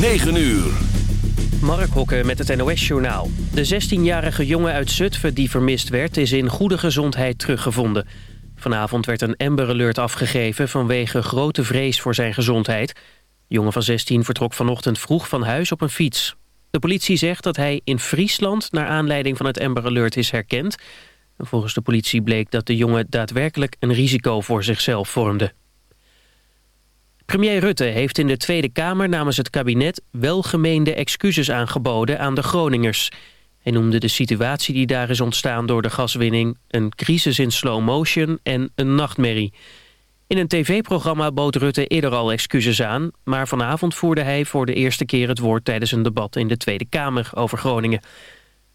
9 uur. Mark Hokke met het NOS-journaal. De 16-jarige jongen uit Zutphen die vermist werd... is in goede gezondheid teruggevonden. Vanavond werd een Amber Alert afgegeven... vanwege grote vrees voor zijn gezondheid. De jongen van 16 vertrok vanochtend vroeg van huis op een fiets. De politie zegt dat hij in Friesland... naar aanleiding van het Amber Alert is herkend. volgens de politie bleek dat de jongen daadwerkelijk... een risico voor zichzelf vormde. Premier Rutte heeft in de Tweede Kamer namens het kabinet welgemeende excuses aangeboden aan de Groningers. Hij noemde de situatie die daar is ontstaan door de gaswinning een crisis in slow motion en een nachtmerrie. In een tv-programma bood Rutte eerder al excuses aan, maar vanavond voerde hij voor de eerste keer het woord tijdens een debat in de Tweede Kamer over Groningen.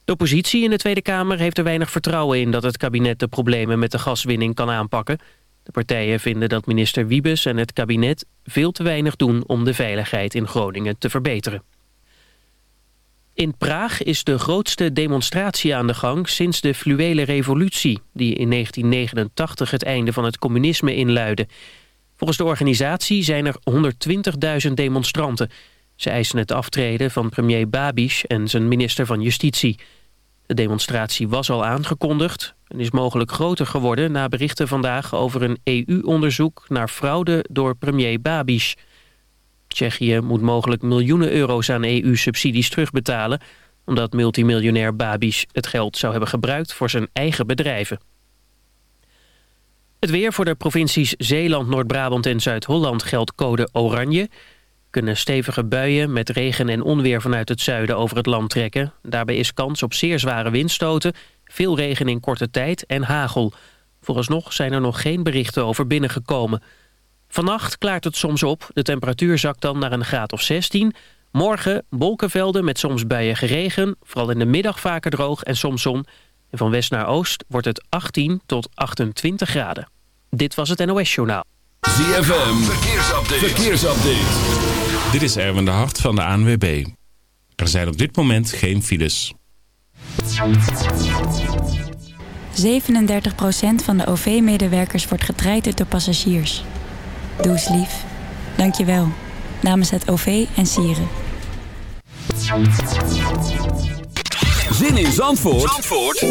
De oppositie in de Tweede Kamer heeft er weinig vertrouwen in dat het kabinet de problemen met de gaswinning kan aanpakken. De partijen vinden dat minister Wiebes en het kabinet veel te weinig doen om de veiligheid in Groningen te verbeteren. In Praag is de grootste demonstratie aan de gang sinds de fluwele revolutie... die in 1989 het einde van het communisme inluidde. Volgens de organisatie zijn er 120.000 demonstranten. Ze eisen het aftreden van premier Babiš en zijn minister van Justitie. De demonstratie was al aangekondigd en is mogelijk groter geworden... na berichten vandaag over een EU-onderzoek naar fraude door premier Babiš. Tsjechië moet mogelijk miljoenen euro's aan EU-subsidies terugbetalen... omdat multimiljonair Babiš het geld zou hebben gebruikt voor zijn eigen bedrijven. Het weer voor de provincies Zeeland, Noord-Brabant en Zuid-Holland geldt code oranje kunnen stevige buien met regen en onweer vanuit het zuiden over het land trekken. Daarbij is kans op zeer zware windstoten, veel regen in korte tijd en hagel. Vooralsnog zijn er nog geen berichten over binnengekomen. Vannacht klaart het soms op, de temperatuur zakt dan naar een graad of 16. Morgen wolkenvelden met soms buien geregen, vooral in de middag vaker droog en soms zon. En van west naar oost wordt het 18 tot 28 graden. Dit was het NOS Journaal. ZFM, verkeersupdate. verkeersupdate. Dit is Erwin de Hart van de ANWB. Er zijn op dit moment geen files. 37% van de OV-medewerkers wordt getraind door passagiers. Doe eens lief. Dank je wel. Namens het OV en Sieren. Zin in Zandvoort, Zandvoort?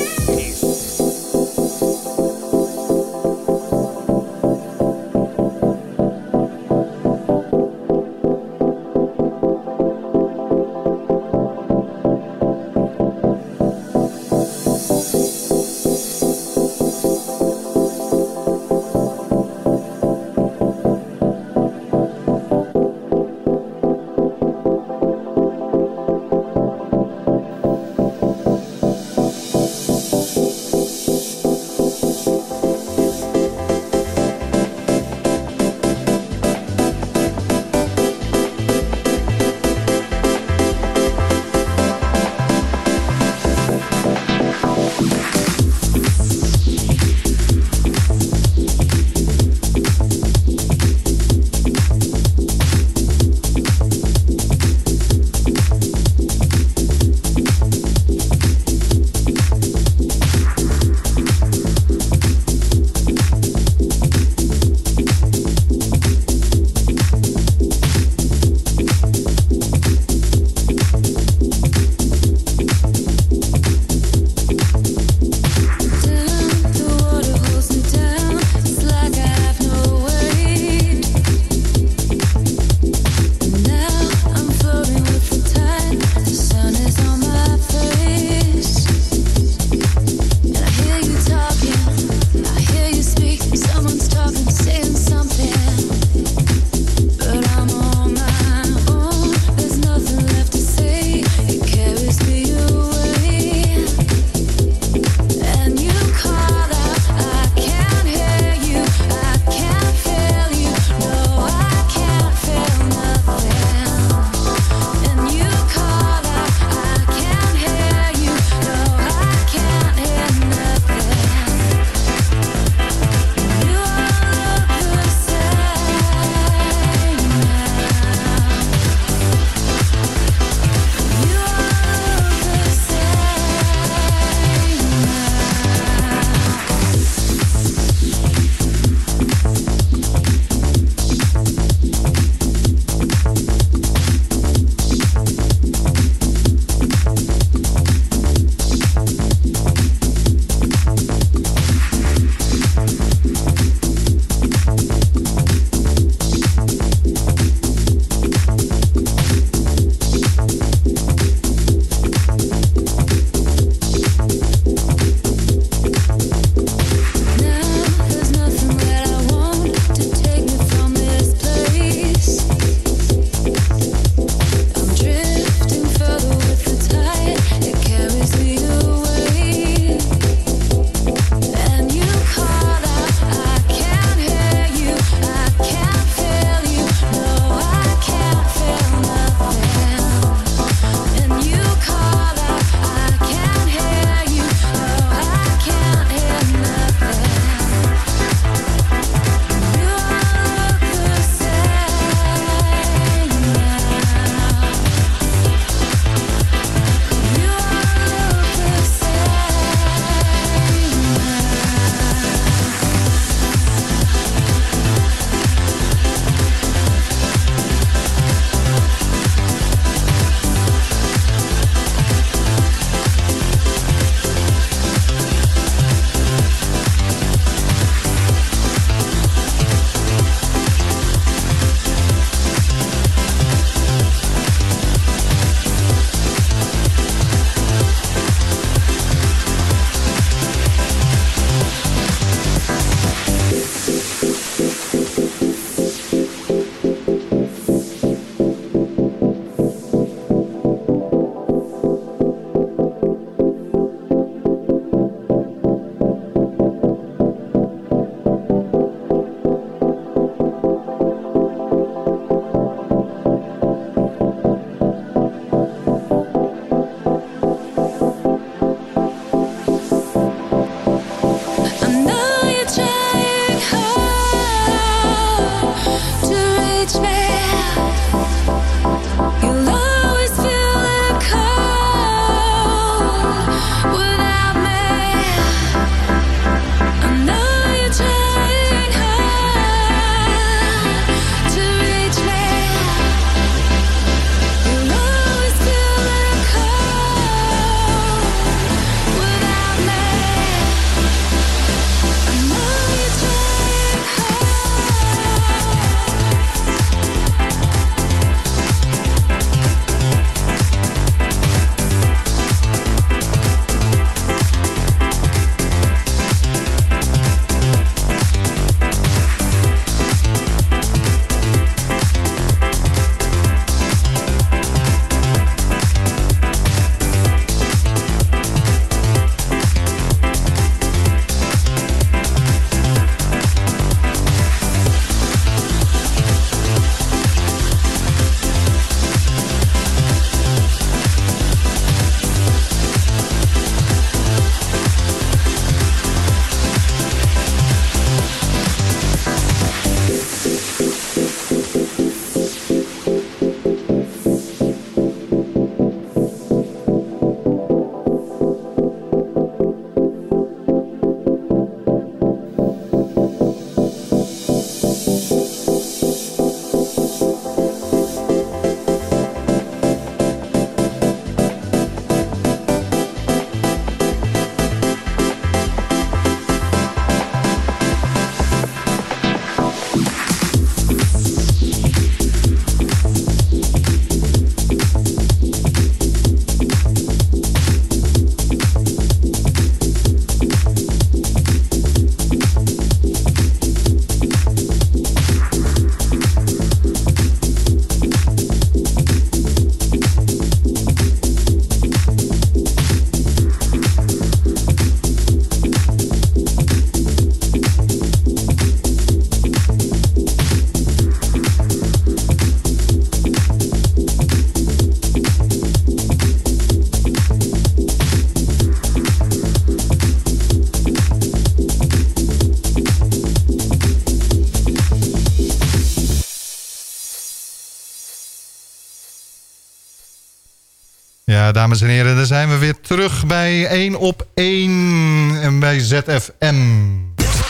Ja, dames en heren, dan zijn we weer terug bij 1 op 1 en bij ZFM.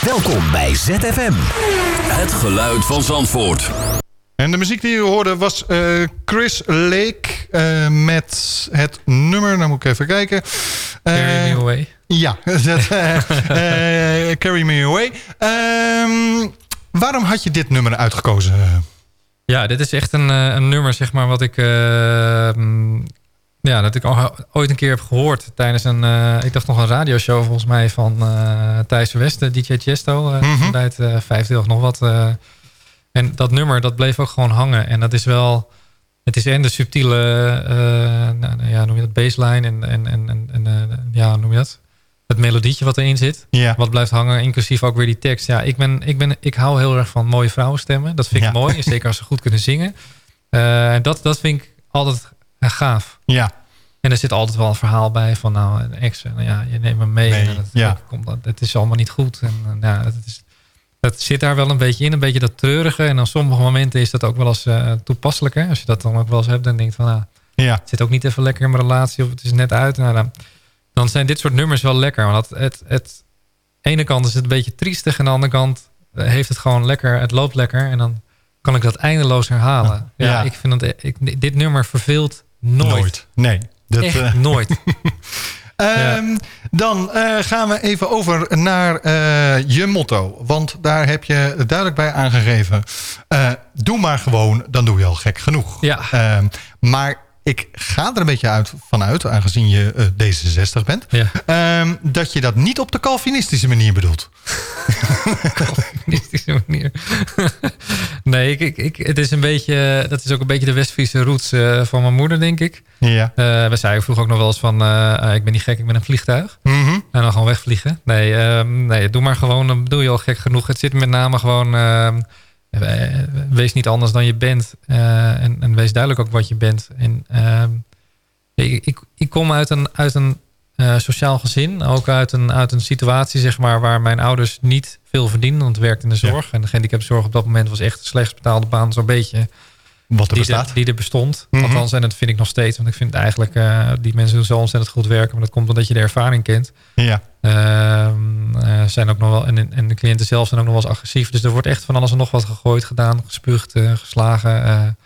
Welkom bij ZFM. Het geluid van Zandvoort. En de muziek die u hoorde was uh, Chris Lake uh, met het nummer, nou moet ik even kijken. Uh, Carry Me Away. Ja, dat, Carry Me Away. Um, waarom had je dit nummer uitgekozen? Ja, dit is echt een, een nummer, zeg maar, wat ik ja, dat ik al ooit een keer heb gehoord tijdens een, uh, ik dacht nog een radioshow volgens mij van uh, Thijs Westen, DJ Chesto, uh, mm -hmm. uit uh, vijfde of nog wat. en dat nummer, dat bleef ook gewoon hangen. En dat is wel, het is en de subtiele, nou, nou, ja, noem je dat, baseline en, en, en, en ja, noem je dat? Het melodietje wat erin zit, wat blijft hangen, inclusief ook weer die tekst. Ja, ik, ben, ik, ben, ik hou heel erg van mooie vrouwenstemmen. Dat vind ik Ja. mooi, zeker als ze goed kunnen zingen. dat, dat vind ik altijd ja, gaaf. Ja, En er zit altijd wel een verhaal bij van nou, een ex, nou ja, je neemt me mee. Nee, en ja. komt, dat- het is allemaal niet goed. En ja, het, is, het zit daar wel een beetje in, een beetje dat treurige. En op sommige momenten is dat ook wel eens toepasselijk. Hè? Als je dat dan ook wel eens hebt en denkt van nou, ja, het zit ook niet even lekker in mijn relatie of het is net uit. Nou, dan, dan zijn dit soort nummers wel lekker. Want het, het, het, ene kant is het een beetje triestig. En aan de andere kant eh, heeft het gewoon lekker. Het loopt lekker. En dan kan ik dat eindeloos herhalen. Ja, Ja. ik vind dat ik, dit nummer verveelt nooit. Nee. Dat, Echt eh, nooit. Ehm, Dan eh, gaan we even over naar eh, je motto. Want daar heb je duidelijk bij aangegeven. Doe maar gewoon, dan doe je al gek genoeg. Ja. Ehm, maar ik ga er een beetje uit, vanuit, aangezien je eh, D66 bent... Ja. ehm, dat je dat niet op de Calvinistische manier bedoelt. Calvinistische manier. nee, ik, ik, ik, het is een beetje, dat is ook een beetje de West-Friese roots eh, van mijn moeder, denk ik. Ja. Eh we zeiden vroeger ook nog wel eens van, ik ben niet gek, ik ben een vliegtuig. Mhm. En dan gewoon wegvliegen. Nee, ehm, nee, doe maar gewoon, dan doe je al gek genoeg. Het zit met name gewoon, ehm, eh, wees niet anders dan je bent. Eh, en, en wees duidelijk ook wat je bent. En ehm, ik, ik, ik kom uit een, uit een eh, sociaal gezin. Ook uit een, uit een situatie zeg maar, waar mijn ouders niet veel verdienden. Want ik werkte in de zorg. En de gehandicaptenzorg op dat moment was echt de slechtst betaalde baan zo'n beetje. Wat er Die bestaat. er, die er bestond. Mhm. Althans, en dat vind ik nog steeds. Want ik vind eigenlijk, eh, die mensen doen zo ontzettend goed werken. Maar dat komt omdat je de ervaring kent. Ja. Ehm, eh, zijn ook nog wel, en, en de cliënten zelf zijn ook nog wel eens agressief. Dus er wordt echt van alles en nog wat gegooid, gedaan, gespuugd, eh, geslagen.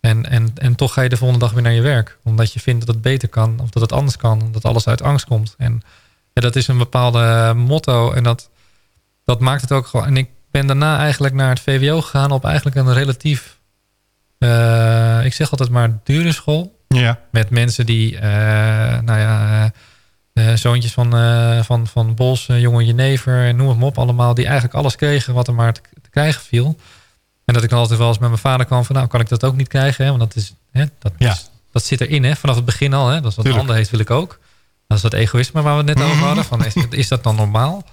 en, en, en toch ga je de volgende dag weer naar je werk. Omdat je vindt dat het beter kan. Of dat het anders kan. Omdat alles uit angst komt. En ja, dat is een bepaalde motto. En dat, dat maakt het ook gewoon. En ik ben daarna eigenlijk naar het VWO gegaan op eigenlijk een relatief... eh, ik zeg altijd maar dure school Ja. met mensen die, eh, nou ja, eh, zoontjes van, van, van Bos, jonge Jenever, en noem het maar op allemaal, die eigenlijk alles kregen wat er maar te, te krijgen viel. En dat ik dan altijd wel eens met mijn vader kwam van, nou kan ik dat ook niet krijgen, hè? want dat, is, hè, dat, Ja. is- dat zit erin hè? vanaf het begin al. Hè? Dat is wat de Tuurlijk. ander heeft, wil ik ook. Dat is dat egoïsme waar we het net over Mhm. hadden. Van, is, is dat dan normaal?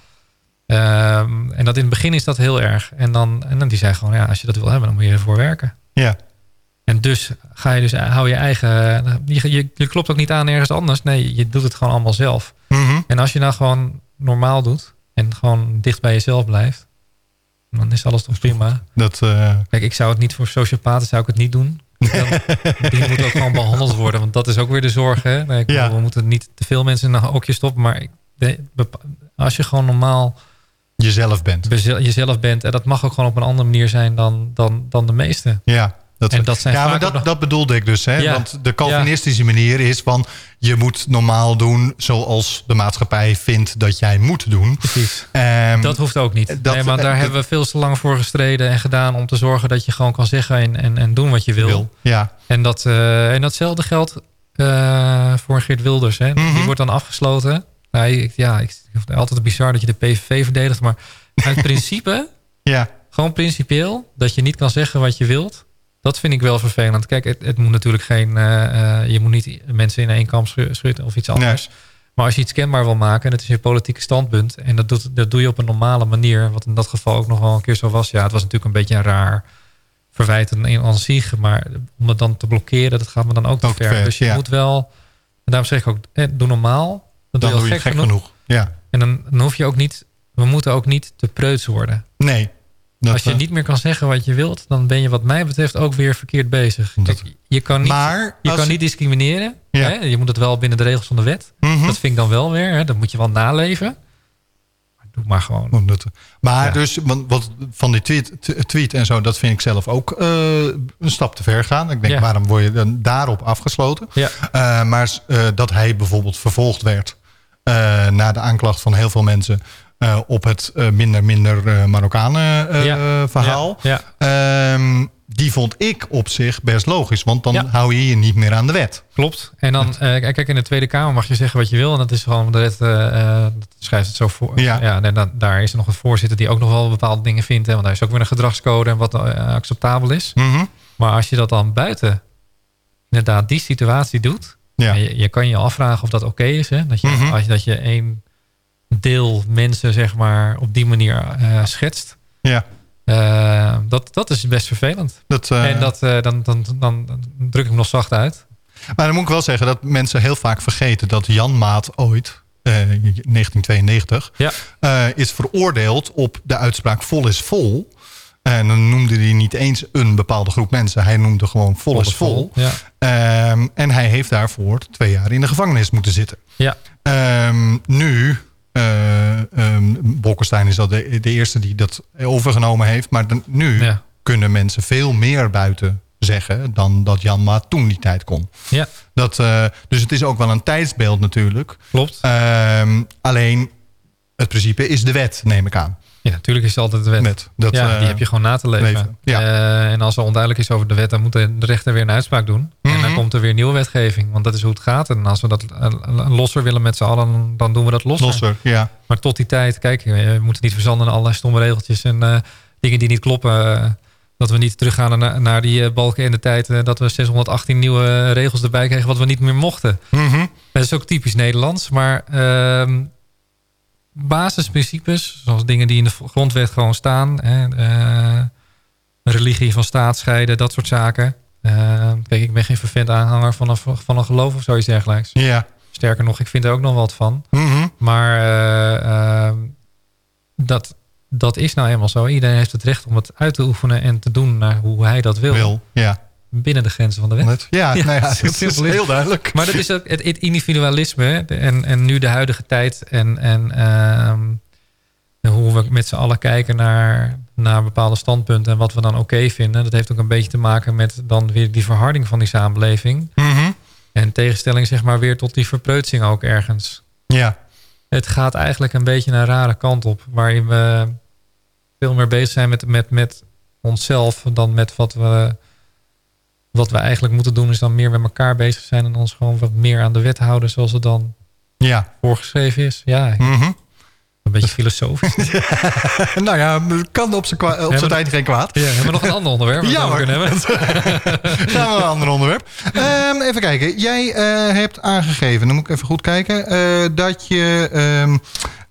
Ehm, en dat in het begin is dat heel erg. En dan, en dan die zei gewoon, ja, als je dat wil hebben, dan moet je ervoor werken. Ja. En dus ga je dus hou je eigen. Je, je, je klopt ook niet aan ergens anders. Nee, je doet het gewoon allemaal zelf. Mhm. En als je nou gewoon normaal doet en gewoon dicht bij jezelf blijft, dan is alles toch prima. Dat, eh, Kijk, ik zou het niet voor sociopaten zou ik het niet doen. Dan, die moeten ook gewoon behandeld worden, want dat is ook weer de zorg. Hè? Nee, ik Ja. bedoel, We moeten niet te veel mensen in een hokje stoppen, maar ik- de- bepa- als je gewoon normaal jezelf bent. jezelf bent, en dat mag ook gewoon op een andere manier zijn dan, dan, dan de meeste. Ja. Dat, En dat zijn ja, maar dat, nog- dat bedoelde ik dus. Hè? Ja. Want de Calvinistische manier is van... je moet normaal doen zoals de maatschappij vindt dat jij moet doen. Precies. Ehm, Dat hoeft ook niet. dat- nee, maar daar eh, hebben we veel te lang voor gestreden en gedaan om te zorgen dat je gewoon kan zeggen en, en, en doen wat je wil. wil. Ja. En, dat, eh, en datzelfde geldt eh, voor Geert Wilders. Hè. Mhm. Die wordt dan afgesloten. Nou, ik, ja, ik ik vind het altijd bizar dat je de PVV verdedigt. Maar uit principe, Ja. gewoon principieel, dat je niet kan zeggen wat je wilt. Dat vind ik wel vervelend. Kijk, het, het moet natuurlijk geen... eh, eh, je moet niet mensen in één kamp schu- schudden of iets anders. Maar als je iets kenbaar wil maken, en dat is je politieke standpunt... en dat, doet, dat doe je op een normale manier... wat in dat geval ook nog wel een keer zo was. Ja, het was natuurlijk een beetje een raar verwijt in aan zich... maar om het dan te blokkeren, dat gaat me dan ook te Ook te ver. ver, Dus je ja. moet wel... en daarom zeg ik ook, eh, doe normaal. Dan, Dan doe je doe al je gek, gek genoeg. genoeg. Ja. En dan, dan hoef je ook niet... we moeten ook niet te preuts worden. Nee. Dat, Als je niet meer kan zeggen wat je wilt, dan ben je wat mij betreft ook weer verkeerd bezig. Kijk, je kan niet, maar je kan niet discrimineren. Ja. Hè? Je moet het wel binnen de regels van de wet. Mhm. Dat vind ik dan wel weer. Hè? Dat moet je wel naleven. Maar doe maar gewoon. Oh, Maar Ja. dus, want wat van die tweet, tweet en zo, dat vind ik zelf ook eh, een stap te ver gaan. Ik denk, Ja. waarom word je dan daarop afgesloten? Ja. Eh, maar eh, dat hij bijvoorbeeld vervolgd werd na de aanklacht van heel veel mensen eh, op het eh, minder minder eh Marokkanen Ja. verhaal. Ja, ja, Ehm, die vond ik op zich best logisch, want dan hou je je niet meer aan de wet. klopt. En dan, kijk, in de Tweede Kamer mag je zeggen wat je wil. En dat is gewoon, de wet dat schrijft het zo voor. Ja. en dan, daar is er nog een voorzitter die ook nog wel bepaalde dingen vindt. Hè? Want daar is ook weer een gedragscode en wat acceptabel is. Mhm. Maar als je dat dan buiten inderdaad die situatie doet. Je, je kan je afvragen of dat oké is. Hè? Dat, je, Mhm. als je, dat je één deel mensen zeg maar op die manier eh, schetst. Ja, Eh, dat, dat is best vervelend. dat, eh, en dat, dan, dan, dan, druk ik hem nog zacht uit. Maar dan moet ik wel zeggen dat mensen heel vaak vergeten dat Jan Maat ooit, eh, 1992, Ja. is veroordeeld op de uitspraak vol is vol. En dan noemde hij niet eens een bepaalde groep mensen. Hij noemde gewoon vol is vol. Ja. Ehm, en hij heeft daarvoor twee jaar in de gevangenis moeten zitten. Ja. Ehm, nu, Bolkestein is al de, de eerste die dat overgenomen heeft. Maar dan- nu Ja. kunnen mensen veel meer buiten zeggen... dan dat Jan Maat toen die tijd kon. ja, Dat, eh, dus het is ook wel een tijdsbeeld natuurlijk. klopt. Ehm, alleen het principe is de wet, neem ik aan. Ja, natuurlijk is het altijd de wet. Dat, ja, die eh, heb je gewoon na te leven. leven, ja. Eh, en als er onduidelijk is over de wet, dan moet de rechter weer een uitspraak doen. En dan Mhm. komt er weer nieuwe wetgeving. Want dat is hoe het gaat. En als we dat eh, losser willen met z'n allen, dan doen we dat losser. losser, ja. Maar tot die tijd, kijk, we moeten niet verzanden in allerlei stomme regeltjes en dingen die niet kloppen. dat we niet teruggaan naar, naar die balken in de tijd. dat we 618 nieuwe regels erbij kregen wat we niet meer mochten. Mhm. Dat is ook typisch Nederlands. Maar ehm, basisprincipes, zoals dingen die in de grondwet gewoon staan. Hè, eh, religie van staat scheiden, dat soort zaken. Eh, kijk, ik ben geen vervent aanhanger van een, van een geloof of zoiets dergelijks. ja. Sterker nog, ik vind er ook nog wat van. Mhm. Maar eh, ehm, dat, dat is nou eenmaal zo. Iedereen heeft het recht om het uit te oefenen en te doen naar hoe hij dat wil. Wil, ja. Binnen de grenzen van de wet. Ja, Ja, nou ja, het is heel duidelijk. Maar dat is ook het, het individualisme. En, en nu de huidige tijd. En, en ehm, hoe we met z'n allen kijken naar, naar bepaalde standpunten. En wat we dan oké vinden. Dat heeft ook een beetje te maken met dan weer die verharding van die samenleving. Mhm. En tegenstelling zeg maar weer tot die verpreutsing ook ergens. Ja, Het gaat eigenlijk een beetje een rare kant op. Waarin we veel meer bezig zijn met, met, met onszelf. Dan met wat we, wat we eigenlijk moeten doen. Is dan meer met elkaar bezig zijn. En ons gewoon wat meer aan de wet houden. Zoals het dan ja. voorgeschreven is. Ja, Mhm. een beetje filosofisch. nou ja, kan op zijn tijd geen kwaad. Ja, hebben we nog een ander onderwerp? Ja, we kunnen hebben? Gaan we een ander onderwerp. Ehm, even kijken. Jij eh, hebt aangegeven, dan moet ik even goed kijken... eh, dat je ehm,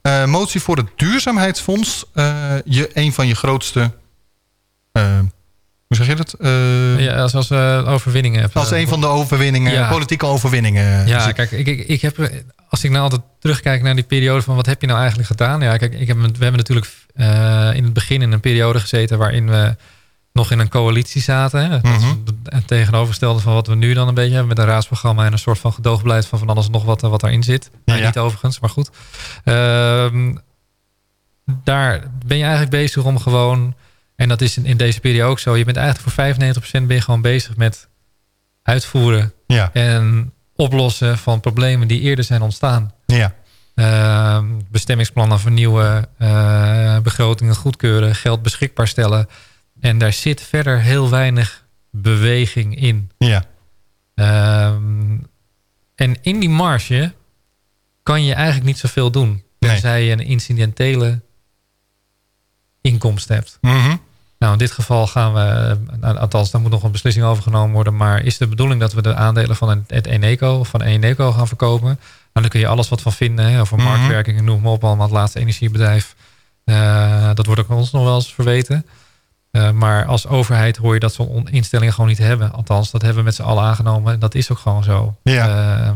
eh, motie voor het duurzaamheidsfonds... je een van je grootste... eh, hoe zeg je dat? Eh, Ja, als, als we overwinningen. Als een van de overwinningen, Ja. politieke overwinningen. Ja, Dus- kijk, ik, ik, ik heb, als ik nou altijd terugkijk naar die periode van wat heb je nou eigenlijk gedaan? Ja, kijk, ik heb, we hebben natuurlijk eh, in het begin in een periode gezeten waarin we nog in een coalitie zaten. Hè? Mhm. het tegenovergestelde van wat we nu dan een beetje hebben met een raadsprogramma en een soort van gedoogbeleid van van alles en nog wat, wat daarin zit. Nou. Niet overigens, maar goed. Ehm, daar ben je eigenlijk bezig om gewoon, en dat is in, in deze periode ook zo, je bent eigenlijk voor 95% ben je gewoon bezig met uitvoeren ja, en oplossen van problemen die eerder zijn ontstaan. ja, Ehm, bestemmingsplannen vernieuwen, eh, begrotingen goedkeuren, geld beschikbaar stellen. En daar zit verder heel weinig beweging in. ja. Ehm, en in die marge kan je eigenlijk niet zoveel doen. Nee. Tenzij je een incidentele inkomst hebt. Mhm. Nou, in dit geval gaan we, nou, althans, daar moet nog een beslissing over genomen worden. Maar is de bedoeling dat we de aandelen van het Eneco van Eneco gaan verkopen? Nou, daar kun je alles wat van vinden. Hè, over Mhm. marktwerking, noem maar op, allemaal het laatste energiebedrijf. Eh, dat wordt ook ons nog wel eens verweten. Eh, maar als overheid hoor je dat zo'n on- instellingen gewoon niet hebben. Althans, dat hebben we met z'n allen aangenomen. En dat is ook gewoon zo. Ja. Eh,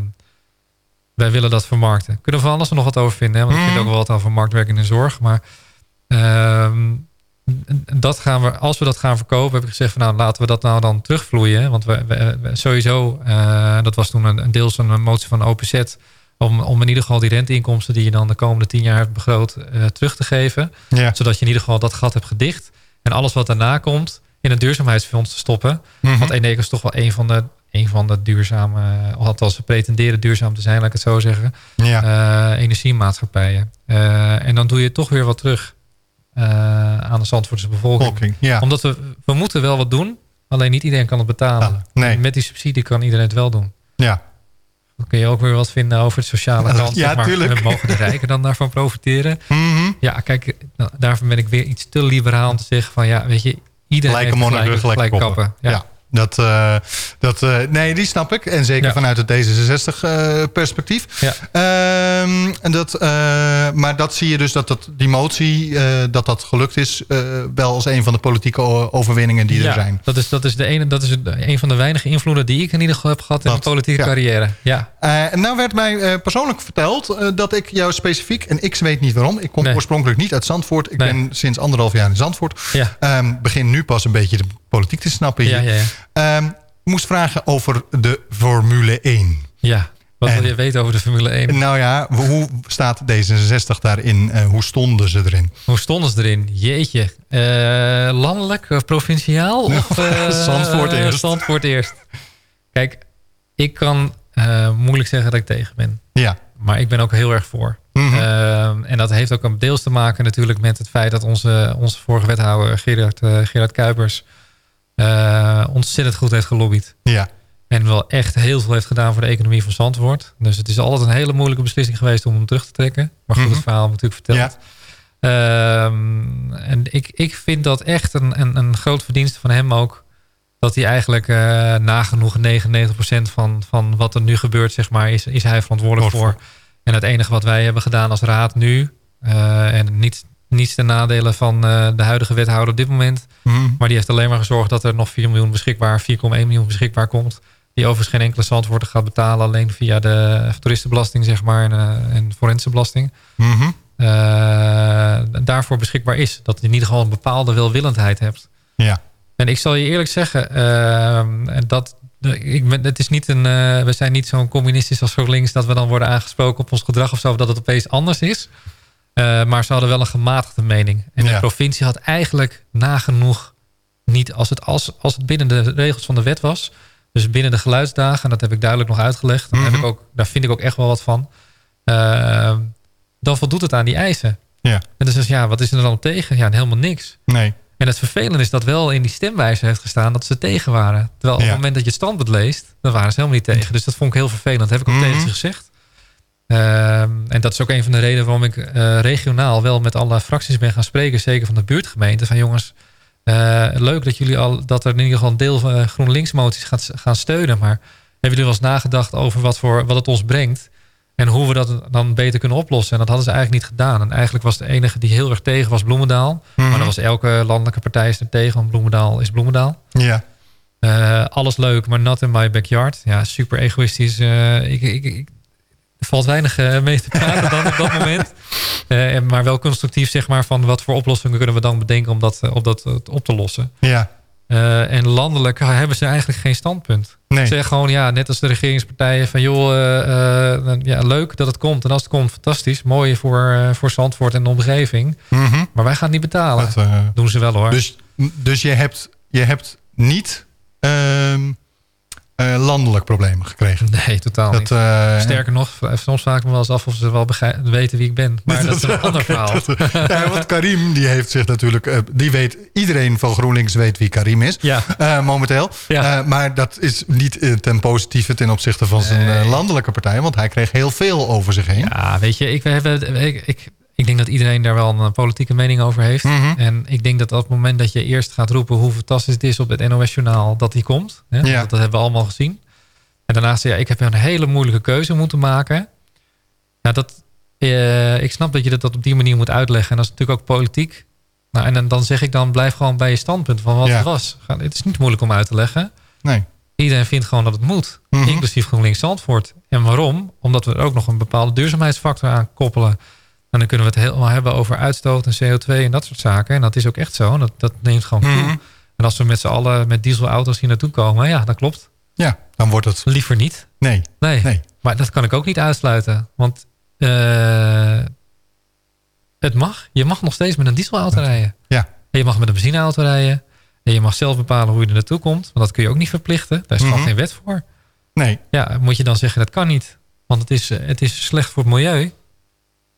wij willen dat vermarkten. Kunnen we van alles nog wat over vinden. Hè? Want ik vind Mhm. ook wel wat over marktwerking en zorg. Maar ehm, dat gaan we, als we dat gaan verkopen, heb ik gezegd van nou laten we dat nou dan terugvloeien. Want we, we, we sowieso, uh, dat was toen een, deels een motie van OPZ. Om, om in ieder geval die renteinkomsten die je dan de komende tien jaar hebt begroot uh, terug te geven. Ja. Zodat je in ieder geval dat gat hebt gedicht. En alles wat daarna komt in het duurzaamheidsfonds te stoppen. Mhm. Want Eneco is toch wel een van de, een van de duurzame, althans ze pretenderen duurzaam te zijn, laat ik het zo zeggen. Ja. Uh, energiemaatschappijen. En dan doe je toch weer wat terug aan de Zandvoortse bevolking. Bevolking, ja. Omdat we, we moeten wel wat doen, alleen niet iedereen kan het betalen. Nee. Met die subsidie kan iedereen het wel doen. Ja. Dan kun je ook weer wat vinden over het sociale kant. Ja, zeg maar. tuurlijk. Mogen de rijken dan daarvan profiteren? Mm -hmm. Ja, kijk, nou, daarvan ben ik weer iets te liberaal om te zeggen van ja, weet je, iedereen Gelijke heeft gelijk, gelijke gelijk kappen. Ja. ja. Dat, uh, dat, uh, nee, die snap ik. En zeker Ja. vanuit het D66-perspectief. Ja. Ehm, en dat, maar dat zie je dus dat, dat die motie, dat dat gelukt is... wel als een van de politieke overwinningen die ja, er zijn. Dat is, dat is, de ene, dat is een van de weinige invloeden die ik in ieder geval heb gehad in mijn politieke carrière. Ja. en nou werd mij persoonlijk verteld dat ik jou specifiek... en ik weet niet waarom, ik kom Nee. oorspronkelijk niet uit Zandvoort. Ik Nee. ben sinds anderhalf jaar in Zandvoort. Ja. Ehm, begin nu pas een beetje de politiek te snappen hier. Ja, ja, ja. Ehm, moest vragen over de Formule 1. ja. Wat wil je weten over de Formule 1? Nou ja, hoe staat D66 daarin? Eh, hoe stonden ze erin? Hoe stonden ze erin? Jeetje. Eh, landelijk, of provinciaal? Of, eh, Zandvoort eerst. Zandvoort eerst. Kijk, ik kan moeilijk zeggen dat ik tegen ben. Ja. Maar ik ben ook heel erg voor. Mhm. Ehm, en dat heeft ook een deels te maken natuurlijk met het feit dat onze, onze vorige wethouder Gerard, Gerard Kuipers eh, ontzettend goed heeft gelobbyd. ja. En wel echt heel veel heeft gedaan voor de economie van Zandvoort. Dus het is altijd een hele moeilijke beslissing geweest om hem terug te trekken. Maar goed, Mhm. het verhaal natuurlijk verteld. Ehm, en ik, ik vind dat echt een, een, een groot verdienste van hem ook. Dat hij eigenlijk eh, nagenoeg 99% van, van wat er nu gebeurt, zeg maar, is, is hij verantwoordelijk voor. En het enige wat wij hebben gedaan als raad nu, eh, en niet, niets ten nadele van eh, de huidige wethouder op dit moment, Mhm. maar die heeft alleen maar gezorgd dat er nog 4 miljoen beschikbaar, 4,1 miljoen beschikbaar komt. Die overigens geen enkele zandwoorden gaat betalen, alleen via de toeristenbelasting, zeg maar, en, eh, en forensenbelasting. Mhm. Eh, daarvoor beschikbaar is. Dat je in ieder geval een bepaalde welwillendheid hebt. Ja. En ik zal je eerlijk zeggen, en dat, ik ben, het is niet een, we zijn niet zo'n communistisch als GroenLinks dat we dan worden aangesproken op ons gedrag of zo, dat het opeens anders is. Eh, maar ze hadden wel een gematigde mening. En Ja. de provincie had eigenlijk nagenoeg niet, als het, als, als het binnen de regels van de wet was, dus binnen de geluidsdagen, en dat heb ik duidelijk nog uitgelegd, heb Mhm. ik ook, daar vind ik ook echt wel wat van. Eh, dan voldoet het aan die eisen. Ja. En je, ja, wat is er dan op tegen? Ja, helemaal niks. Nee. En het vervelende is dat wel in die stemwijze heeft gestaan dat ze tegen waren. Terwijl op Ja. het moment dat je het standpunt leest, dan waren ze helemaal niet tegen. Dus dat vond ik heel vervelend. Dat heb ik ook Mhm. tegen ze gezegd. Ehm, en dat is ook een van de redenen waarom ik eh, regionaal wel met alle fracties ben gaan spreken. Zeker van de buurtgemeente. Van jongens, eh, leuk dat jullie al dat er in ieder geval een deel van eh, GroenLinks moties gaat, gaan steunen. Maar hebben jullie wel eens nagedacht over wat, voor, wat het ons brengt? En hoe we dat dan beter kunnen oplossen. En dat hadden ze eigenlijk niet gedaan. En eigenlijk was de enige die heel erg tegen was Bloemendaal. Mhm. Maar dan was elke landelijke partij is er tegen. Want Bloemendaal is Bloemendaal. Ja. Alles leuk, maar not in my backyard. Ja, super egoïstisch. Ik, ik, ik, er valt weinig eh, mee te praten dan op dat moment. Eh, en maar wel constructief, zeg maar, van wat voor oplossingen kunnen we dan bedenken om dat, eh, om dat op te lossen. Ja. En landelijk hebben ze eigenlijk geen standpunt. Nee. Ze zeggen gewoon, ja, net als de regeringspartijen, van joh, ja, leuk dat het komt. En als het komt, fantastisch. Mooi voor, voor Zandvoort en de omgeving. Mhm. Maar wij gaan het niet betalen. Dat, Doen ze wel hoor. dus dus je, hebt, je hebt niet ehm, eh, landelijk problemen gekregen. nee, totaal niet. Dat, eh, Sterker nog, soms vraag ik me wel eens af of ze wel weten wie ik ben. Maar dat is een ander verhaal. ja, want Karim die heeft zich natuurlijk... eh, die weet, iedereen van GroenLinks weet wie Karim is. Ja, eh, momenteel. Ja. Eh, maar dat is niet eh, ten positieve ten opzichte van zijn eh, landelijke partij. Want hij kreeg heel veel over zich heen. ja weet je, ik, we hebben, ik, ik, ik denk dat iedereen daar wel een politieke mening over heeft. Mhm. En ik denk dat op het moment dat je eerst gaat roepen hoe fantastisch het is op het NOS-journaal, dat die komt. Hè? Ja. Dat, dat hebben we allemaal gezien. En daarnaast, ja, ik heb een hele moeilijke keuze moeten maken. Nou, dat, eh, ik snap dat je dat, dat op die manier moet uitleggen. En dat is natuurlijk ook politiek. Nou, en dan, dan zeg ik dan, blijf gewoon bij je standpunt van wat Ja. het was. Het is niet moeilijk om uit te leggen. Nee. Iedereen vindt gewoon dat het moet. Mhm. Inclusief GroenLinks Zandvoort. En waarom? Omdat we er ook nog een bepaalde duurzaamheidsfactor aan koppelen. En dan kunnen we het helemaal hebben over uitstoot en CO2 en dat soort zaken. En dat is ook echt zo. Dat, dat neemt gewoon toe. Mhm. En als we met z'n allen met dieselauto's hier naartoe komen, ja, dat klopt. Ja, dan wordt het... Liever niet. Nee, Nee. nee. Maar dat kan ik ook niet uitsluiten. Want eh, het mag. Je mag nog steeds met een dieselauto rijden. Ja. En je mag met een benzineauto rijden. En je mag zelf bepalen hoe je er naartoe komt. Want dat kun je ook niet verplichten. Daar is Mhm. geen wet voor. Nee, Ja, moet je dan zeggen dat kan niet. Want het is, eh, het is slecht voor het milieu.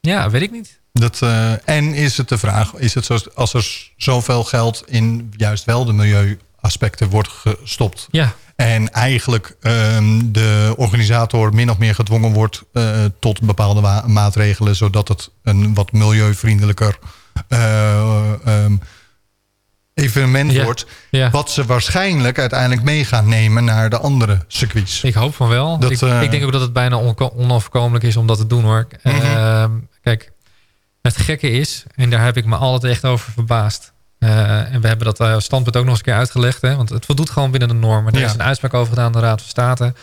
Ja, weet ik niet. dat, eh, en is het de vraag, is het zo, als er zoveel geld in juist wel de milieuaspecten wordt gestopt... Ja, en eigenlijk ehm, de organisator min of meer gedwongen wordt eh, tot bepaalde maatregelen... zodat het een wat milieuvriendelijker eh, ehm, evenement Ja. wordt... ja. wat ze waarschijnlijk uiteindelijk mee gaan nemen naar de andere circuits. Ik hoop van wel. Dat, ik, ik denk ook dat het bijna onko- onoverkomelijk is om dat te doen hoor. Ehm, kijk, het gekke is, en daar heb ik me altijd echt over verbaasd. Eh, en we hebben dat eh, standpunt ook nog eens een keer uitgelegd. Hè, want het voldoet gewoon binnen de normen. Er Ja. is een uitspraak over gedaan aan de Raad van State.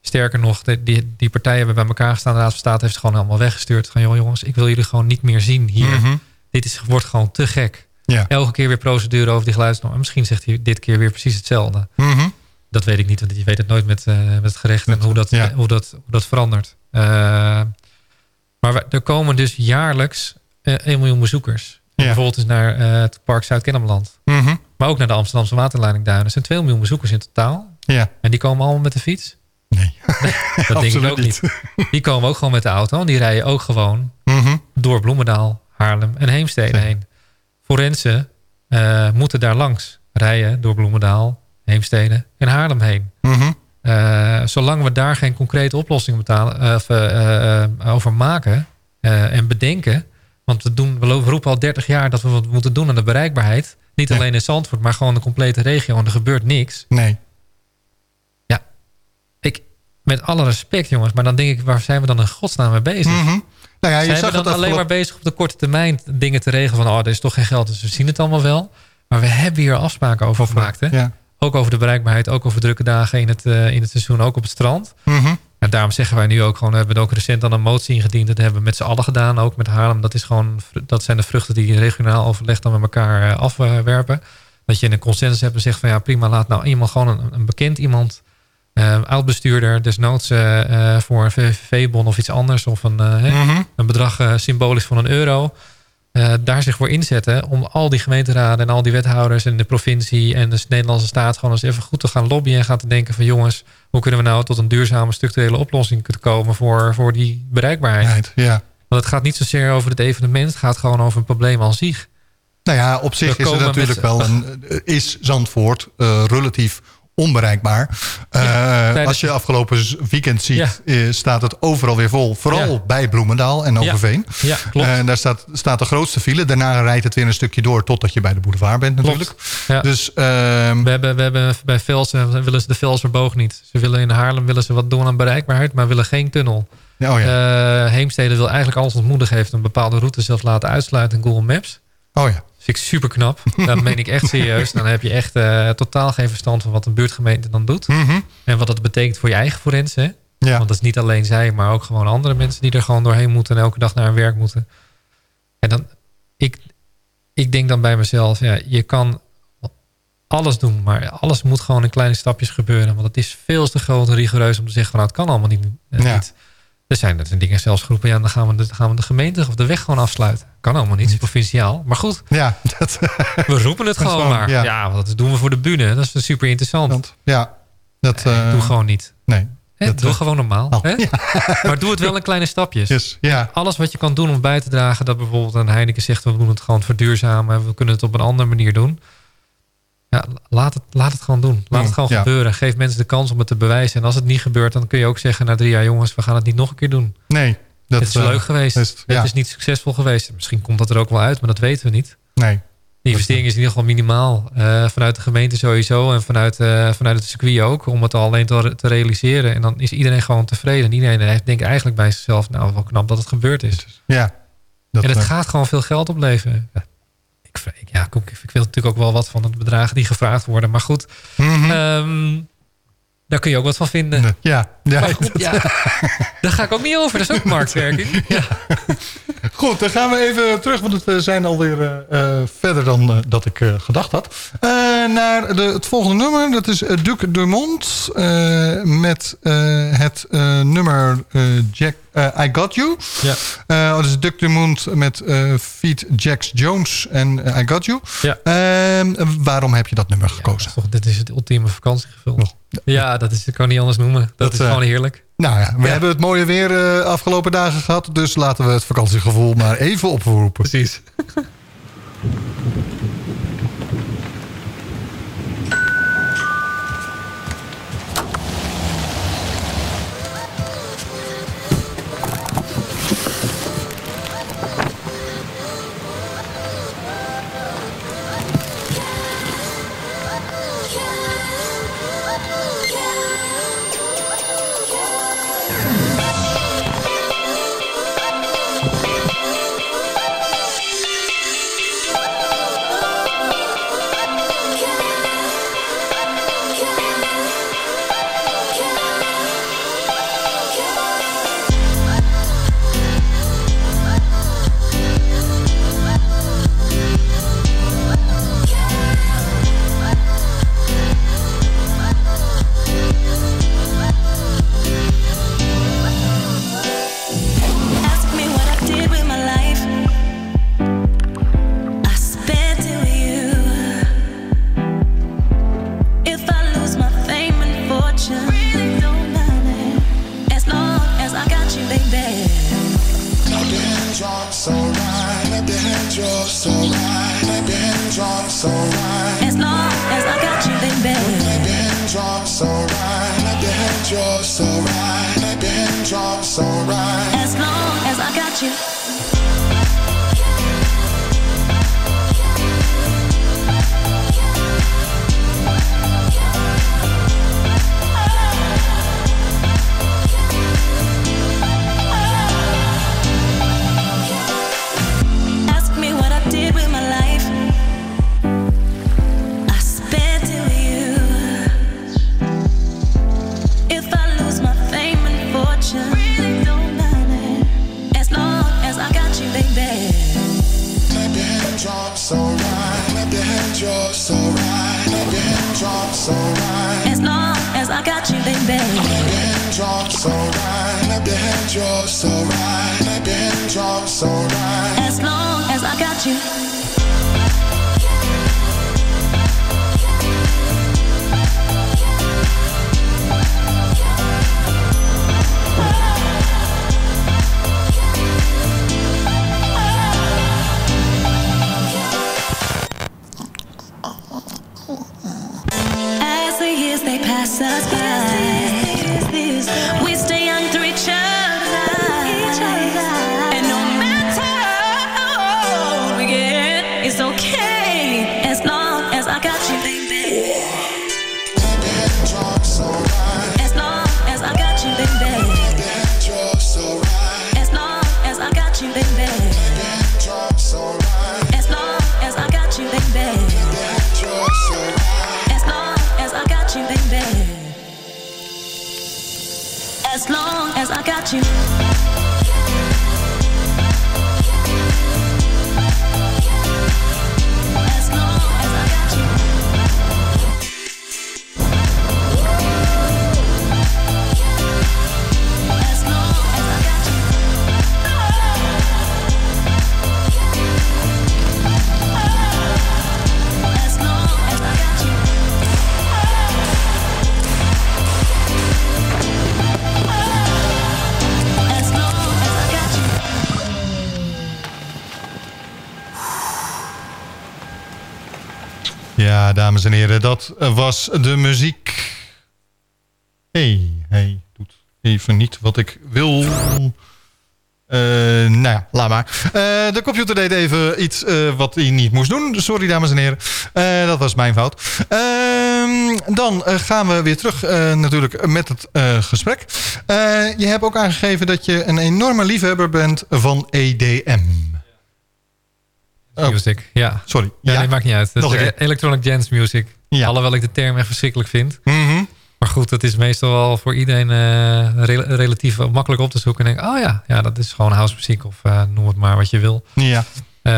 Sterker nog, de- die, die partijen hebben bij elkaar gestaan. De Raad van State heeft het gewoon allemaal weggestuurd. Van joh jongens, ik wil jullie gewoon niet meer zien hier. Mhm. Dit is, wordt gewoon te gek. Ja. Elke keer weer procedure over die geluidsnorm. En misschien zegt hij dit keer weer precies hetzelfde. Mhm. Dat weet ik niet, want je weet het nooit met, eh, met het gerecht en hoe dat, ja. hoe dat, hoe dat verandert. Eh, maar er komen dus jaarlijks eh 1 miljoen bezoekers. Ja. Bijvoorbeeld eens naar eh, het park Zuid-Kennemerland. Mhm. Maar ook naar de Amsterdamse waterleidingduinen. Er zijn 2 miljoen bezoekers in totaal. Ja, En die komen allemaal met de fiets. nee. Dat denk ik ook niet. Die komen ook gewoon met de auto. En die rijden ook gewoon Mhm. door Bloemendaal, Haarlem en Heemstede Ja. heen. Forensen eh, moeten daar langs rijden door Bloemendaal, Heemstede en Haarlem heen. Mhm. Eh, zolang we daar geen concrete oplossingen betalen, eh, of, eh, over maken en bedenken. Want we, doen, we roepen al 30 jaar dat we wat moeten doen aan de bereikbaarheid. Niet Ja. alleen in Zandvoort, maar gewoon de complete regio. En er gebeurt niks. Nee. Ik, met alle respect jongens, maar dan denk ik, waar zijn we dan in godsnaam mee bezig? Mhm. Nou ja, je zijn zag we het dan alleen maar bezig op de korte termijn dingen te regelen van... oh, er is toch geen geld, dus we zien het allemaal wel. Maar we hebben hier afspraken over gemaakt. Hè? Ja. Ook over de bereikbaarheid, ook over drukke dagen in het, eh, in het seizoen, ook op het strand. Mhm. En daarom zeggen wij nu ook gewoon, we hebben ook recent dan een motie ingediend. Dat hebben we met z'n allen gedaan, ook met Haarlem. Dat, is gewoon, dat zijn de vruchten die regionaal overleg dan met elkaar eh, afwerpen. Dat je een consensus hebt en zegt van ja prima, laat nou iemand gewoon een, een bekend iemand, eh oud-bestuurder, desnoods voor een VVV-bon of iets anders. Of een, Mhm. een bedrag symbolisch van een euro. Eh, daar zich voor inzetten om al die gemeenteraden en al die wethouders en de provincie en de Nederlandse staat gewoon eens even goed te gaan lobbyen en gaan te denken van jongens, hoe kunnen we nou tot een duurzame structurele oplossing kunnen komen voor, voor die bereikbaarheid? Ja. Want het gaat niet zozeer over het evenement, het gaat gewoon over een probleem aan zich. Nou ja, op zich We is het komen natuurlijk met- wel een... Is Zandvoort eh, relatief onbereikbaar. Eh, als je afgelopen weekend ziet, Ja. eh, staat het overal weer vol. Vooral Ja. bij Bloemendaal en Overveen. Ja, klopt. En daar staat, staat de grootste file. Daarna rijdt het weer een stukje door totdat je bij de boulevard bent natuurlijk. Dus ehm, We hebben, we hebben bij Velsen willen ze de Velserboog niet. Ze willen in Haarlem willen ze wat doen aan bereikbaarheid, maar willen geen tunnel. oh ja. Eh, Heemstede wil eigenlijk alles ontmoedigen, heeft een bepaalde route zelfs laten uitsluiten in Google Maps. Oh ja. vind ik super knap. Dat meen ik echt serieus. Dan heb je echt eh, totaal geen verstand van wat een buurtgemeente dan doet. Mhm. En wat dat betekent voor je eigen forensen. Ja. Want dat is niet alleen zij, maar ook gewoon andere mensen die er gewoon doorheen moeten en elke dag naar hun werk moeten. En dan, ik, ik denk dan bij mezelf, ja, je kan alles doen, maar alles moet gewoon in kleine stapjes gebeuren. Want het is veel te groot en rigoureus om te zeggen van nou, het kan allemaal niet. eh, Ja. niet. Er zijn, er zijn dingen zelfs geroepen, ja, dan gaan we, de, gaan we de gemeente of de weg gewoon afsluiten. Kan allemaal niet, provinciaal. Maar goed, ja, dat, we roepen het gewoon gewoon, maar. ja. Ja, want dat doen we voor de bühne. Dat is super interessant. want, ja, dat, Eh, doe gewoon niet. nee. Dat, doe eh, gewoon normaal. oh, hè? Maar doe het wel in kleine stapjes. Yes, Alles wat je kan doen om bij te dragen dat bijvoorbeeld een Heineken zegt we doen het gewoon verduurzamen. We kunnen het op een andere manier doen. Ja, laat het, laat het gewoon doen. Laat Mm, het gewoon ja. gebeuren. Geef mensen de kans om het te bewijzen. En als het niet gebeurt, dan kun je ook zeggen na drie jaar jongens, we gaan het niet nog een keer doen. nee. Dat, het is eh, leuk geweest. is- Het ja. is niet succesvol geweest. Misschien komt dat er ook wel uit, maar dat weten we niet. Nee. De investering is in ieder geval minimaal. Eh, vanuit de gemeente sowieso en vanuit, eh, vanuit het circuit ook. Om het al alleen te, te realiseren. En dan is iedereen gewoon tevreden. Iedereen heeft- denkt eigenlijk bij zichzelf... nou, wel knap dat het gebeurd is. Ja. Dat, en het eh, gaat gewoon veel geld opleveren. Ja, ik, ik- ja, ik, ik, wil natuurlijk ook wel wat van het bedragen die gevraagd worden. Maar goed, mhm. ehm, daar kun je ook wat van vinden. ja. ja. Goed, ja, daar ga ik ook niet over. Dat is ook marktwerking. Ja. Goed, dan gaan we even terug, want we zijn alweer uh, verder dan uh, dat ik uh, gedacht had. naar de, het volgende nummer, dat is Duc Dumont met het nummer Jack, I Got You. Ja. Uh, dat is Duc Dumont met Feet Jax Jones en I Got You. Ja. Ehm, waarom heb je dat nummer gekozen? Ja, toch, dit is het ultieme vakantiegevoel. Ja, dat, is, dat kan niet anders noemen. Dat, dat is gewoon heerlijk. Nou ja, we ja. hebben het mooie weer uh, afgelopen dagen gehad. Dus laten we het vakantiegevoel maar even oproepen. Precies. Dames en heren, dat was de muziek. hey, hey, doet even niet wat ik wil. Uh, nou ja, laat maar. Uh, de computer deed even iets uh, wat hij niet moest doen. Sorry, dames en heren. dat was mijn fout. Ehm, dan gaan we weer terug natuurlijk met het gesprek. je hebt ook aangegeven dat je een enorme liefhebber bent van EDM. Oh. Music, ja. Sorry. Ja, ja. Nee, maakt niet uit. Electronic Dance Music. Ja. Alhoewel ik de term echt verschrikkelijk vind. Mm -hmm. Maar goed, het is meestal wel voor iedereen uh, relatief makkelijk op te zoeken. En denk, oh ja, ja dat is gewoon house muziek of uh, noem het maar wat je wil. Ja. Uh,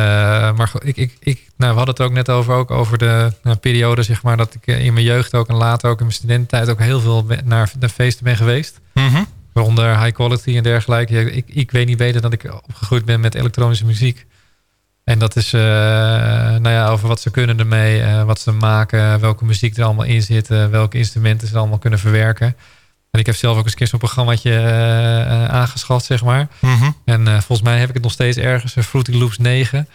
maar ik, ik, ik, nou, we hadden het ook net over, ook over de periode, zeg maar, dat ik in mijn jeugd ook en later ook in mijn studententijd ook heel veel naar de feesten ben geweest. Mm -hmm. Waaronder high quality en dergelijke. Ik, ik weet niet beter dat ik opgegroeid ben met elektronische muziek. En dat is uh, nou ja, over wat ze kunnen ermee, uh, wat ze maken, welke muziek er allemaal in zit, uh, welke instrumenten ze allemaal kunnen verwerken. En ik heb zelf ook eens een keer zo'n programmaatje aangeschaft, zeg maar. Mm -hmm. En volgens mij heb ik het nog steeds ergens, Fruity Loops 9. En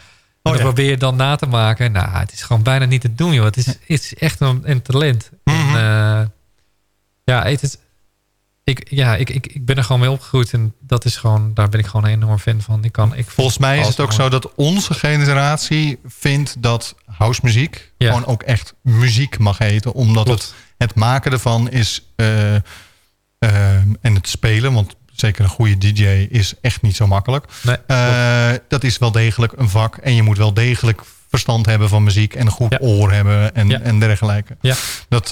Oh, ja. probeer je dan na te maken. Nou, het is gewoon bijna niet te doen, joh. Het is, het is echt een, een talent. Mhm. En, ja, het is, ik, ja ik, ik, ik ben er gewoon mee opgegroeid. En dat is gewoon, daar ben ik gewoon een enorm fan van. Ik kan, ik Volgens mij is het ook zo dat onze generatie vindt dat housemuziek Ja. gewoon ook echt muziek mag heten. Omdat het, het maken ervan is eh, eh, en het spelen, want zeker een goede DJ is echt niet zo makkelijk. Nee, Eh, dat is wel degelijk een vak en je moet wel degelijk verstand hebben van muziek en een goed Ja. oor hebben en, Ja. en dergelijke. Ja. Dat,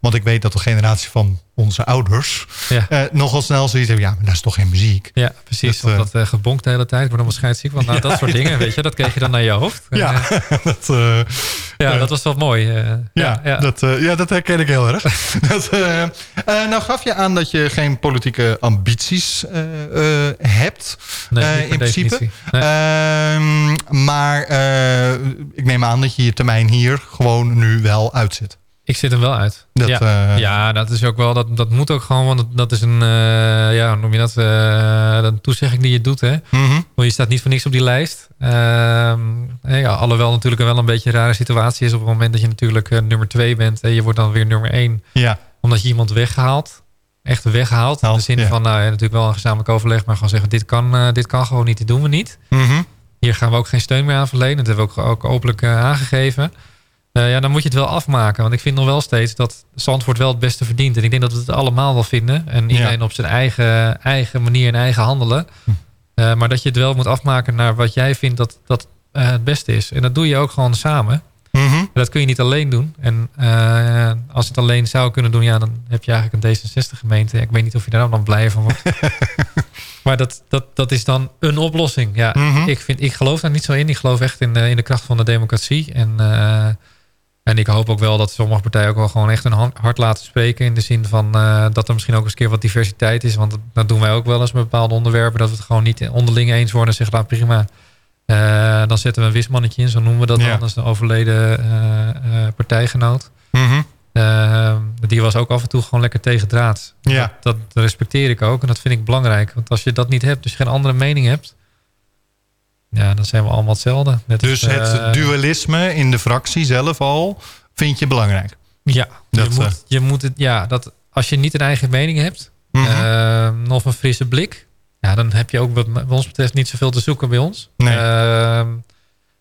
want ik weet dat de generatie van onze ouders Ja. eh, nogal snel zoiets hebben. Ja, maar dat is toch geen muziek? Ja, precies. Dat, want dat eh, gebonk de hele tijd. Ik word dan waarschijnlijk ziek. Want nou, dat soort dingen, weet je, dat kreeg je dan naar je hoofd. Ja, eh, dat, eh, ja, eh, dat was wel mooi. eh, Ja. Dat, eh, ja, dat herken ik heel erg. dat, eh, eh, nou gaf je aan dat je geen politieke ambities eh, eh, hebt. Nee, eh, in principe. Nee. Ehm, maar eh, ik neem aan dat je je termijn hier gewoon nu wel uitzit. Ik zit hem wel uit. Dat, ja. eh, ja, dat is ook wel, dat, dat moet ook gewoon, want dat, dat is een, eh, ja, hoe noem je dat, eh een toezegging die je doet, hè. mhm. Want je staat niet voor niks op die lijst. Ehm, ja, alhoewel natuurlijk wel een beetje een rare situatie is op het moment dat je natuurlijk eh, nummer twee bent en je wordt dan weer nummer één. Ja, Omdat je iemand weggehaald, echt weggehaald. In de zin van, nou ja, natuurlijk wel een gezamenlijk overleg, maar gewoon zeggen, dit kan, eh, dit kan gewoon niet, dit doen we niet. mhm. Hier gaan we ook geen steun meer aan verlenen. Dat hebben we ook, ook openlijk eh, aangegeven. Eh, ja, dan moet je het wel afmaken. Want ik vind nog wel steeds dat Zandvoort wel het beste verdient. En ik denk dat we het allemaal wel vinden. En iedereen op zijn eigen, eigen manier en eigen handelen. Hm. Eh, maar dat je het wel moet afmaken naar wat jij vindt dat, dat eh, het beste is. En dat doe je ook gewoon samen. Mhm. Dat kun je niet alleen doen. En als het alleen zou kunnen doen, ja, dan heb je eigenlijk een D66-gemeente. Ik weet niet of je daar dan blij van wordt. maar dat, dat, dat is dan een oplossing. Ja, Mhm. ik, vind, ik geloof daar niet zo in. Ik geloof echt in, de- in de kracht van de democratie. En, en ik hoop ook wel dat sommige partijen ook wel gewoon echt hun hart laten spreken. In de zin van eh, dat er misschien ook eens een keer wat diversiteit is. Want dat, doen wij ook wel eens met bepaalde onderwerpen. Dat we het gewoon niet onderling eens worden en zeggen, nou prima. Eh, dan zetten we een wismannetje in, zo noemen we dat Ja. dan. Dat is een overleden eh, partijgenoot. Mhm. Die was ook af en toe gewoon lekker tegen draad. Ja. Dat, dat respecteer ik ook en dat vind ik belangrijk. Want als je dat niet hebt, dus je geen andere mening hebt... Ja, dan zijn we allemaal hetzelfde. Net Dus als, het eh, dualisme in de fractie zelf al vind je belangrijk. Ja, Dat, je, eh, moet, je moet het... Ja, dat, als je niet een eigen mening hebt... Mhm. eh, of een frisse blik... Ja, dan heb je ook wat wat ons betreft niet zoveel te zoeken bij ons. Nee. Ehm,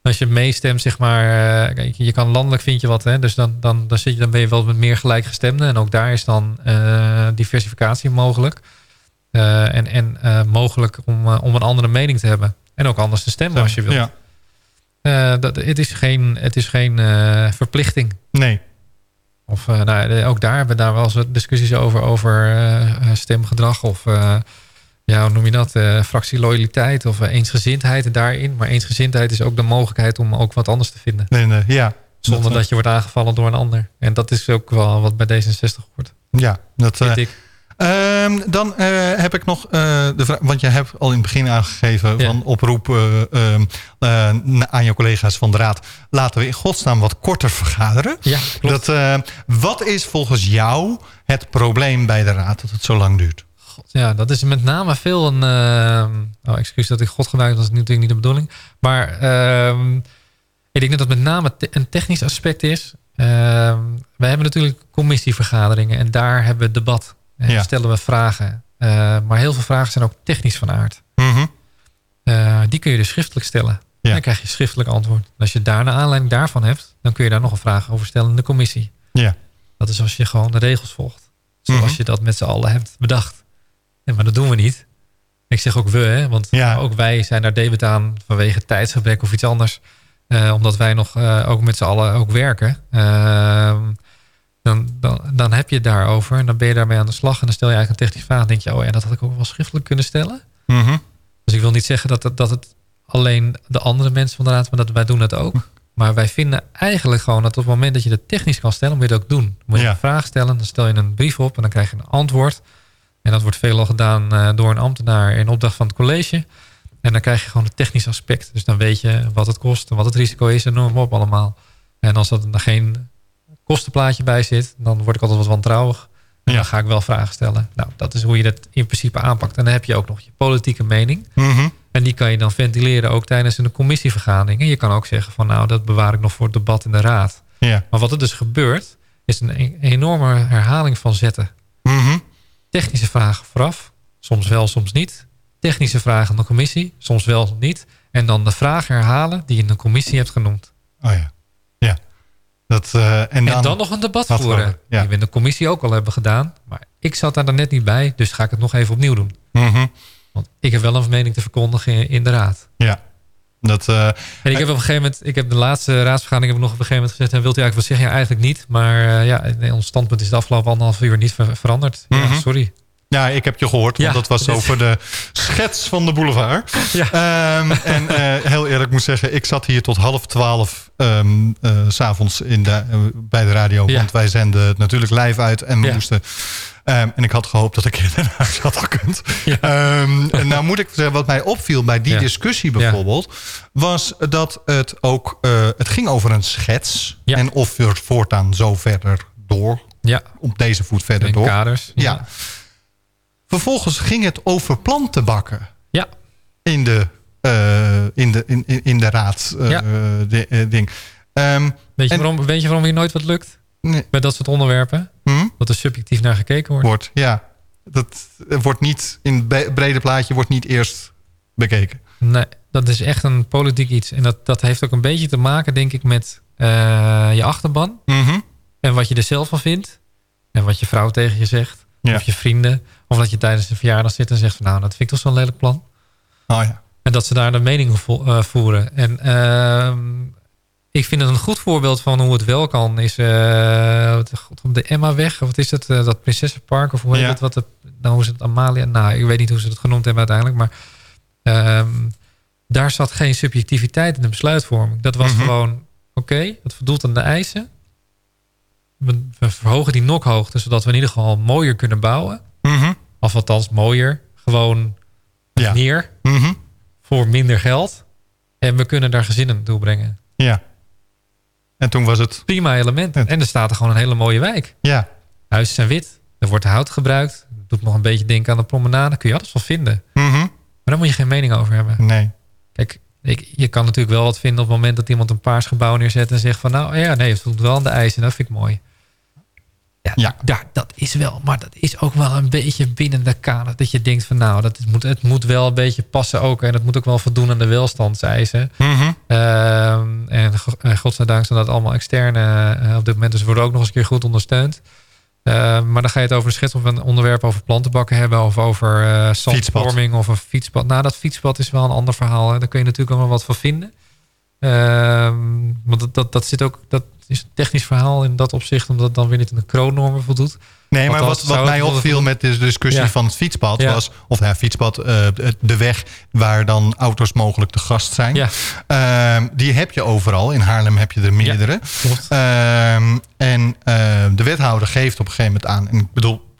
als je meestemt, zeg maar... eh, kijk, je kan landelijk vind je wat, hè. Dus dan, dan, dan, zit je, dan ben je wel met meer gelijkgestemden. En ook daar is dan eh, diversificatie mogelijk. Eh, en en eh, mogelijk om, eh, om een andere mening te hebben. En ook anders te stemmen als je wilt. Ja. Eh, dat, het is geen, het is geen eh, verplichting. Nee. Of eh, nou, ook daar hebben we daar wel eens wat discussies over, over stemgedrag of ja, hoe noem je dat? Fractieloyaliteit of eensgezindheid daarin. Maar eensgezindheid is ook de mogelijkheid om ook wat anders te vinden. nee, nee. Ja. Zonder dat je wordt aangevallen door een ander. En dat is ook wel wat bij D66 hoort, Ja, dat, vind ik. Ehm, dan eh, heb ik nog eh, de vraag, want je hebt al in het begin aangegeven Ja. van oproep eh, ehm, eh, aan je collega's van de raad. Laten we in godsnaam wat korter vergaderen. Ja, klopt. Dat, wat is volgens jou het probleem bij de raad dat het zo lang duurt? Ja, dat is met name veel een... eh, oh, excuus dat ik God gebruik, dat is natuurlijk niet de bedoeling. Maar ehm, ik denk dat het met name te- een technisch aspect is. Ehm wij hebben natuurlijk commissievergaderingen en daar hebben we debat. Ja. stellen we vragen. Eh, maar heel veel vragen zijn ook technisch van aard. Mhm. Eh, die kun je dus schriftelijk stellen. Ja. Dan krijg je schriftelijk antwoord. En als je daar naar aanleiding daarvan hebt, dan kun je daar nog een vraag over stellen in de commissie. Ja. Dat is als je gewoon de regels volgt. Zoals Mhm. je dat met z'n allen hebt bedacht. Ja, maar dat doen we niet. Ik zeg ook we, hè, want Ja. ook wij zijn daar debet aan vanwege tijdsgebrek of iets anders. Eh, omdat wij nog ook met z'n allen ook werken. Ehm, dan, dan, dan heb je het daarover en dan ben je daarmee aan de slag. En dan stel je eigenlijk een technische vraag. Denk je, oh ja, dat had ik ook wel schriftelijk kunnen stellen. Mhm. Dus ik wil niet zeggen dat het, dat het alleen de andere mensen van de raad, maar dat wij doen het ook. Maar wij vinden eigenlijk gewoon dat op het moment dat je het technisch kan stellen, moet je het ook doen. Moet je Ja. een vraag stellen, dan stel je een brief op en dan krijg je een antwoord. En dat wordt veelal gedaan eh, door een ambtenaar in opdracht van het college. En dan krijg je gewoon het technisch aspect. Dus dan weet je wat het kost en wat het risico is en noem maar op allemaal. En als er dan geen kostenplaatje bij zit, dan word ik altijd wat wantrouwig. En Ja. dan ga ik wel vragen stellen. Nou, dat is hoe je dat in principe aanpakt. En dan heb je ook nog je politieke mening. Mhm. En die kan je dan ventileren ook tijdens een commissievergadering. En je kan ook zeggen van nou, dat bewaar ik nog voor het debat in de raad. Ja. Maar wat er dus gebeurt, is een e- enorme herhaling van zetten. Mhm. Technische vragen vooraf, soms wel, soms niet. Technische vragen aan de commissie, soms wel, soms niet. En dan de vraag herhalen die je in de commissie hebt genoemd. Oh. Ja. Dat, eh, en, dan, en dan nog een debat voeren. ja. Die we in de commissie ook al hebben gedaan. Maar ik zat daar dan net niet bij, dus ga ik het nog even opnieuw doen. Mhm. Want ik heb wel een mening te verkondigen in- de raad. Ja. Dat, eh, En ik heb op een gegeven moment, ik heb de laatste raadsvergadering heb ik nog op een gegeven moment gezegd, en wilt u eigenlijk wat zeggen? Ja, eigenlijk niet. Maar eh, ja, nee, ons standpunt is de afgelopen anderhalf uur niet ver- veranderd. Mhm. Ja, sorry. Ja, ik heb je gehoord, want Ja, dat was dit- over de schets van de boulevard. Ja. Ehm, en eh, heel eerlijk moet zeggen, ik zat hier tot half twaalf ehm eh, s s'avonds eh, bij de radio. Ja. Want wij zenden het natuurlijk live uit en we moesten... ehm, en ik had gehoopt dat ik hier naar huis had gekund. En nou moet ik zeggen, wat mij opviel bij die discussie bijvoorbeeld... was dat het ook... eh, het ging over een schets. En of we voortaan zo verder door... Ja, op deze voet verder in door. kaders. Ja. Vervolgens ging het over plantenbakken Ja. in de, eh, in de, in, in, de raad eh, Ja. de, eh, ding. Ehm, Weet, je En- waarom, weet je waarom hier nooit wat lukt? nee, Met dat soort onderwerpen? hm? Dat er subjectief naar gekeken wordt. Wordt, ja. Dat wordt niet, in het brede plaatje wordt niet eerst bekeken. Nee, dat is echt een politiek iets. En dat, dat heeft ook een beetje te maken, denk ik, met je achterban. Mhm. En wat je er zelf van vindt. En wat je vrouw tegen je zegt. Ja. Of je vrienden. Of dat je tijdens een verjaardag zit en zegt van nou, dat vind ik toch zo'n lelijk plan. Oh ja. En dat ze daar de mening vo- eh, voeren. En ehm, ik vind het een goed voorbeeld van hoe het wel kan. Is god, op de Emmaweg. Of wat is het? eh, dat Prinsessenpark? Of hoe heet Ja. het? Wat het nou, hoe is het? Amalia? Nou, ik weet niet hoe ze het genoemd hebben uiteindelijk. Maar ehm, daar zat geen subjectiviteit in de besluitvorming. Dat was Mhm. gewoon, oké, het voldoet aan de eisen. We, we verhogen die nokhoogte, zodat we in ieder geval mooier kunnen bouwen. Mhm. Of althans mooier. Gewoon Ja. neer Mhm. voor minder geld. En we kunnen daar gezinnen naartoe brengen. Ja. En toen was het... Prima element. En er staat er gewoon een hele mooie wijk. Ja. Huizen zijn wit. Er wordt hout gebruikt. Doet nog een beetje denken aan de promenade. Kun je alles wel vinden. Mhm. Maar daar moet je geen mening over hebben. Nee. Kijk, ik, je kan natuurlijk wel wat vinden op het moment dat iemand een paars gebouw neerzet en zegt van nou ja, nee, het voelt wel aan de eisen. Dat vind ik mooi. Ja, Ja. Daar, dat is wel, maar dat is ook wel een beetje binnen de kader. Dat je denkt van nou, dat het, moet, het moet wel een beetje passen ook. En het moet ook wel voldoen aan de welstandseisen. Mhm. Ehm, en go- godzijdank zijn dat allemaal externe eh, op dit moment. Dus ze worden ook nog eens een keer goed ondersteund. Ehm, maar dan ga je het over een schets of een onderwerp over plantenbakken hebben. Of over zandvorming of een fietspad. Nou, dat fietspad is wel een ander verhaal. Hè. Daar kun je natuurlijk nog wat van vinden. Ehm, want dat, dat, dat zit ook... Dat is een technisch verhaal in dat opzicht. Omdat het dan weer niet aan de kroonnormen voldoet. Nee, maar wat, wat mij opviel met de discussie Ja. van het fietspad Ja. was... of ja, fietspad, eh, de weg waar dan auto's mogelijk te gast zijn. Ehm, die heb je overal. In Haarlem heb je er meerdere. Ehm, en eh, de wethouder geeft op een gegeven moment aan... en ik bedoel,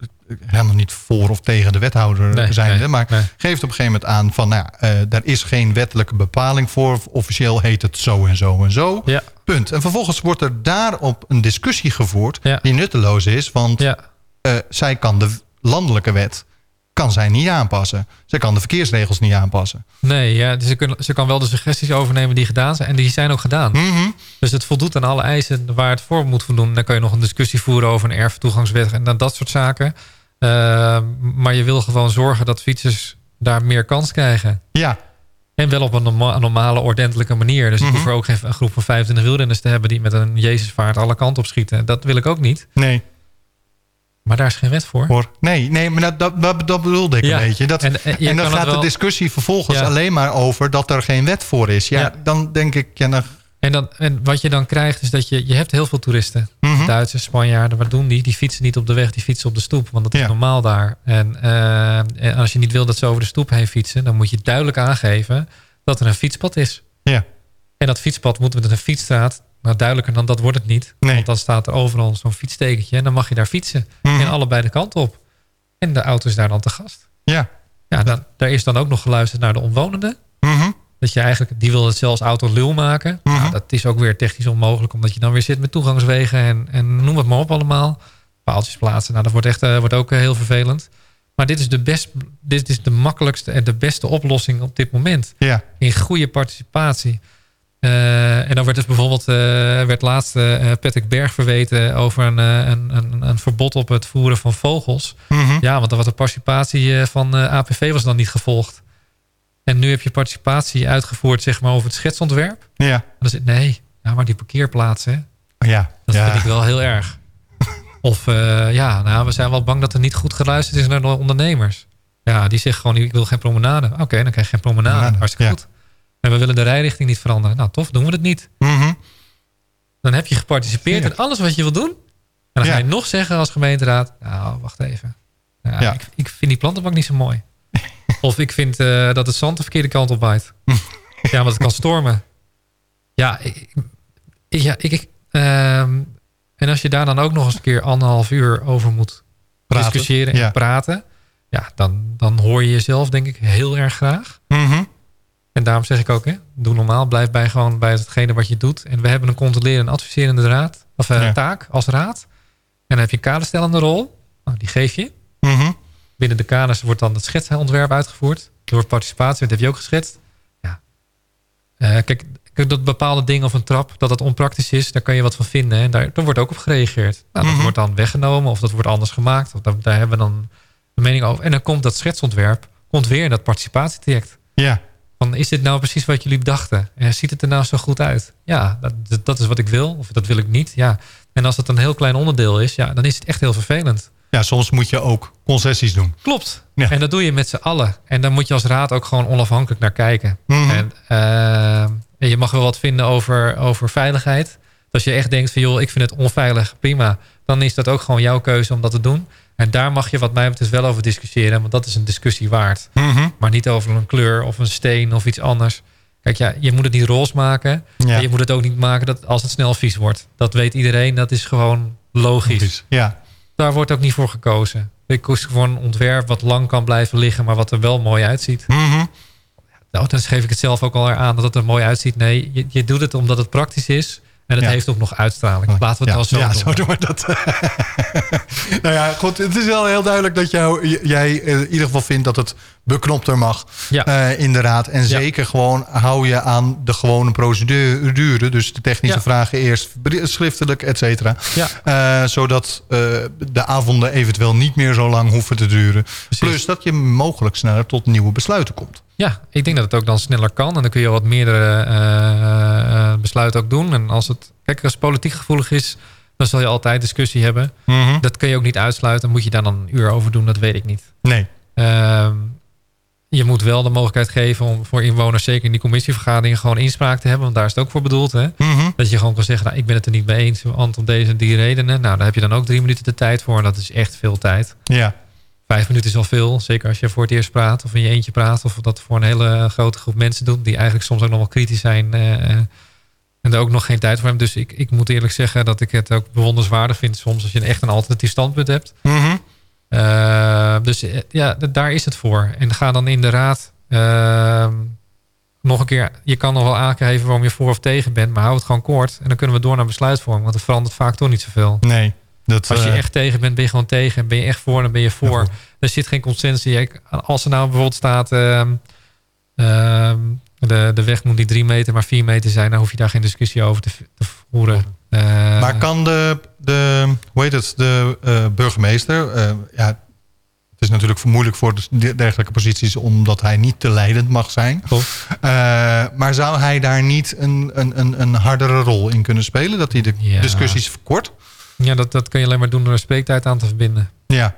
helemaal niet voor of tegen de wethouder Nee, zijn... nee, maar nee. geeft op een gegeven moment aan van... nou, ja, eh, daar is geen wettelijke bepaling voor. Officieel heet het zo en zo en zo. Ja. Punt. En vervolgens wordt er daarop een discussie gevoerd... Ja. die nutteloos is, want Ja. eh, zij kan de landelijke wet kan zij niet aanpassen. Zij kan de verkeersregels niet aanpassen. Nee, ja, dus ze, kunnen, ze kan wel de suggesties overnemen die gedaan zijn. En die zijn ook gedaan. Mhm. Dus het voldoet aan alle eisen waar het voor moet voldoen. Dan kan je nog een discussie voeren over een erftoegangswet en dan dat soort zaken. Uh, maar je wil gewoon zorgen dat fietsers daar meer kans krijgen. Ja, En wel op een norma normale, ordentelijke manier. Dus Mhm. ik hoef er ook geen een groep van 25 wielrenners te hebben... die met een Jezusvaart alle kanten op schieten. Dat wil ik ook niet. nee. Maar daar is geen wet voor. Hoor. Nee, nee, maar dat, dat, dat, dat bedoelde ik Ja, een beetje. Dat, en- en, en je dan gaat wel- de discussie vervolgens Ja. alleen maar over dat er geen wet voor is. Ja, Ja. dan denk ik, ja, dan En, dan, en wat je dan krijgt is dat je, je hebt heel veel toeristen. Mhm. Duitsers, Spanjaarden, wat doen die? Die fietsen niet op de weg, die fietsen op de stoep. Want dat is Ja. normaal daar. En, eh, en als je niet wil dat ze over de stoep heen fietsen... dan moet je duidelijk aangeven dat er een fietspad is. Ja. En dat fietspad moet met een fietsstraat. Nou, duidelijker dan dat wordt het niet. Nee. Want dan staat er overal zo'n fietstekentje. En dan mag je daar fietsen. Mhm. En allebei de kant op. En de auto is daar dan te gast. Ja. Ja, dan, daar is dan ook nog geluisterd naar de omwonenden. Dat je eigenlijk, die wil het zelfs auto lul maken. Mhm. nou, dat is ook weer technisch onmogelijk. Omdat je dan weer zit met toegangswegen en, en noem het maar op allemaal. Paaltjes plaatsen. Nou, dat wordt, echt, eh, wordt ook eh, heel vervelend. Maar dit is, de best, dit is de makkelijkste en de beste oplossing op dit moment. Ja. In goede participatie. Eh, en dan werd dus bijvoorbeeld werd laatst Patrick Berg verweten over een, een, een, een verbod op het voeren van vogels. Mhm. Ja, want dan was de participatie van APV was dan niet gevolgd. En nu heb je participatie uitgevoerd zeg maar, over het schetsontwerp. Ja. En dan zit nee, ja, maar die parkeerplaatsen, Ja. dat ja. vind ik wel heel erg. Of eh, ja, nou, we zijn wel bang dat er niet goed geluisterd is naar de ondernemers. Ja, die zeggen gewoon, ik wil geen promenade. Oké, dan krijg je geen promenade. Promenade, Hartstikke ja. goed. En we willen de rijrichting niet veranderen. Nou, tof, doen we het niet. Mhm. Dan heb je geparticipeerd in alles wat je wil doen. En dan Ja. ga je nog zeggen als gemeenteraad... Nou, wacht even. Ja, Ja. Ik, ik vind die plantenbak niet zo mooi. Of ik vind eh, dat het zand de verkeerde kant op waait. ja, want het kan stormen. Ja, ik, ik- ja, ik... ehm, en als je daar dan ook nog eens een keer anderhalf uur over moet Praten. discussiëren en Ja. praten... Ja, dan, dan hoor je jezelf denk ik heel erg graag. Mhm. En daarom zeg ik ook, hè, doe normaal. Blijf bij gewoon bij hetgene wat je doet. En we hebben een controlerende en adviserende raad, of, eh, Ja. taak als raad. En dan heb je een kaderstellende rol. Nou, die geef je. Mhm. Binnen de kaders wordt dan het schetsontwerp uitgevoerd. Door participatie, dat heb je ook geschetst. Ja. Eh, kijk, dat bepaalde dingen of een trap, dat dat onpraktisch is, daar kan je wat van vinden. En daar, daar wordt ook op gereageerd. Nou, dat Mhm. wordt dan weggenomen of dat wordt anders gemaakt. Of daar, daar hebben we dan een mening over. En dan komt dat schetsontwerp komt weer in dat participatietraject. Ja. Van, is dit nou precies wat jullie dachten? En ziet het er nou zo goed uit? Ja, dat, dat- dat is wat ik wil. Of dat wil ik niet. Ja. En als dat een heel klein onderdeel is, ja, dan is het echt heel vervelend. Ja, soms moet je ook concessies doen. Klopt. Ja. En dat doe je met z'n allen. En dan moet je als raad ook gewoon onafhankelijk naar kijken. Mhm. En, eh, en je mag wel wat vinden over, over veiligheid. Als je echt denkt van joh, ik vind het onveilig, prima. Dan is dat ook gewoon jouw keuze om dat te doen. En daar mag je wat mij betreft wel over discussiëren. Want dat is een discussie waard. Mhm. Maar niet over een kleur of een steen of iets anders. Kijk, ja, je moet het niet roze maken. Ja. En je moet het ook niet maken dat als het snel vies wordt. Dat weet iedereen. Dat is gewoon logisch. Ja. Daar wordt ook niet voor gekozen. Ik koos voor een ontwerp wat lang kan blijven liggen, maar wat er wel mooi uitziet. Mhm. Nou, dan geef ik het zelf ook al aan dat het er mooi uitziet. Nee, je, je doet het omdat het praktisch is. En het Ja. heeft ook nog uitstraling. Laten we het ja, dan zo ja, doen. zo doen we dat. nou ja, goed. Het is wel heel duidelijk dat jou, jij eh, in ieder geval vindt dat het beknopter mag. Ja. eh, in de raad. En zeker gewoon hou je aan de gewone procedure. Dus de technische Ja. vragen eerst schriftelijk, et cetera. Ja. Eh, zodat eh, de avonden eventueel niet meer zo lang hoeven te duren. Plus dat je mogelijk sneller tot nieuwe besluiten komt. Ja, ik denk dat het ook dan sneller kan. En dan kun je wat meerdere besluiten ook doen. En als het, kijk, als het politiek gevoelig is, dan zal je altijd discussie hebben. Dat kun je ook niet uitsluiten. Moet je daar dan een uur over doen? Dat weet ik niet. Nee. Ehm, je moet wel de mogelijkheid geven om voor inwoners, zeker in die commissievergaderingen, gewoon inspraak te hebben. Want daar is het ook voor bedoeld. Hè? Mhm. Dat je gewoon kan zeggen, nou, ik ben het er niet mee eens, want om deze en die redenen. Nou, daar heb je dan ook drie minuten de tijd voor. En dat is echt veel tijd. Ja. Vijf minuten is al veel. Zeker als je voor het eerst praat of in je eentje praat. Of dat voor een hele grote groep mensen doet. Die eigenlijk soms ook nog wel kritisch zijn. eh, eh, en daar ook nog geen tijd voor hebben. Dus ik, ik moet eerlijk zeggen dat ik het ook bewonderswaardig vind. Soms als je echt een alternatief standpunt hebt. Mhm. Uh, dus eh, ja, daar is het voor. En ga dan in de raad uh, nog een keer... Je kan nog wel aangeven waarom je voor of tegen bent. Maar hou het gewoon kort. En dan kunnen we door naar besluitvorming. Want het verandert vaak toch niet zoveel. Nee. Dat, Als je uh, echt tegen bent, ben je gewoon tegen. En ben je echt voor, dan ben je voor. Ja, er zit geen consensus. Als er nou bijvoorbeeld staat... Uh, de, de weg moet niet drie meter, maar vier meter zijn... dan hoef je daar geen discussie over te, te voeren. Uh, maar kan de, de, hoe heet het, de uh, burgemeester... Uh, ja, het is natuurlijk moeilijk voor de dergelijke posities... omdat hij niet te leidend mag zijn. Uh, maar zou hij daar niet een, een, een, een hardere rol in kunnen spelen? Dat hij de ja. discussies verkort? Ja, dat, dat kun je alleen maar doen door een spreektijd aan te verbinden. Ja.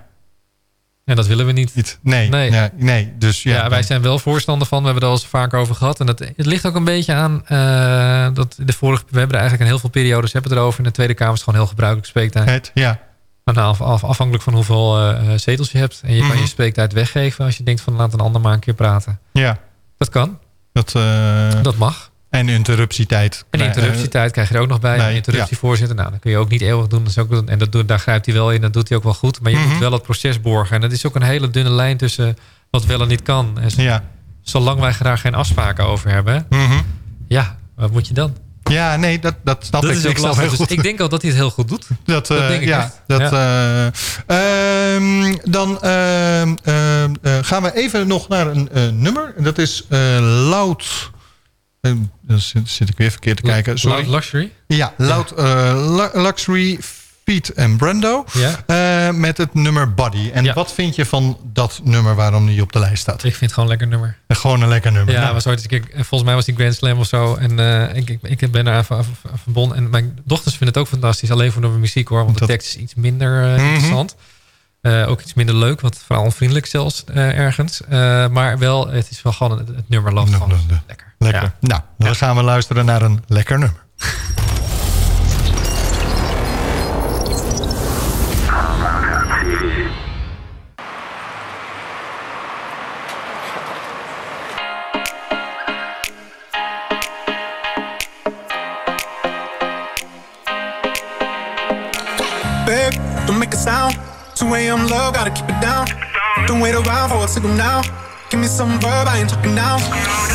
En dat willen we niet. Niet. Nee, Nee. nee. nee. Dus ja, Ja, wij zijn wel voorstander van. We hebben het al eens vaak over gehad. En dat, het ligt ook een beetje aan eh, dat de vorige. We hebben er eigenlijk in heel veel periodes hebben erover. In de Tweede Kamer is gewoon heel gebruikelijk spreektijd. Het, ja. Maar nou, af, af- afhankelijk van hoeveel eh, eh, zetels je hebt. En je kan Mhm. je spreektijd weggeven als je denkt van laat een ander maar een keer praten. ja. Dat kan. Dat, Dat mag. En interruptietijd. En interruptietijd krijg je er ook nog bij. nee, interruptievoorzitter, nou, dat kun je ook niet eeuwig doen. Dat is ook, en dat, doet- daar grijpt hij wel in, dat doet hij ook wel goed. Maar je Mhm. moet wel het proces borgen. En dat is ook een hele dunne lijn tussen wat wel en niet kan. En ja. zolang wij daar geen afspraken over hebben, Mhm. ja, wat moet je dan? Ja, nee, dat, dat snap dat ik. is ook ik snap heel Dus goed. ik denk al dat hij het heel goed doet. Dat, Dat eh, denk ik ja, echt. dat, eh, ehm, dan ehm, ehm, eh, gaan we even nog naar een nummer. Dat is Loud... eh, dan zit, zit ik weer verkeerd te kijken. Sorry. Loud Luxury. Ja, Loud eh, Lu- Luxury, Feet en Brando. Ja. eh, met het nummer Body. En Ja. wat vind je van dat nummer waarom die op de lijst staat? Ik vind het gewoon een lekker nummer. Gewoon een lekker nummer. Ja, Nou, was ooit keer- volgens mij was die Grand Slam of zo. En eh, ik, ik, ik ben daar aan, aan verbonden. En mijn dochters vinden het ook fantastisch. Alleen voor de muziek hoor. Want de tekst is iets minder eh, Mhm. interessant. Eh, ook iets minder leuk. Wat vooral onvriendelijk zelfs eh, ergens. Eh, maar wel, het is wel gewoon het, het nummer loopt gewoon lekker. Lekker. Ja. Nou, dan gaan we luisteren naar een lekker nummer. Babe, don't make a sound. 2 a.m. love, gotta keep it down. Don't wait around for a signal now. Give me some verb, I ain't talking now.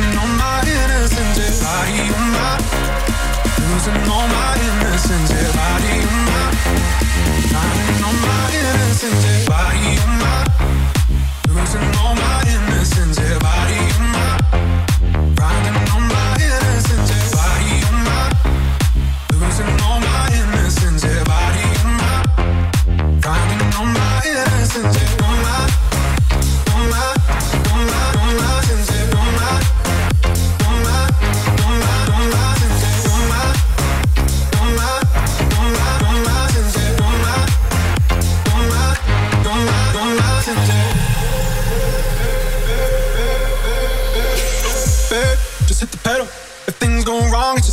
all my innocence. Yeah, body of mine, losing all my innocence. Yeah, body all my innocence. Yeah, body of mine, losing all my innocence. Yeah,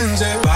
messenger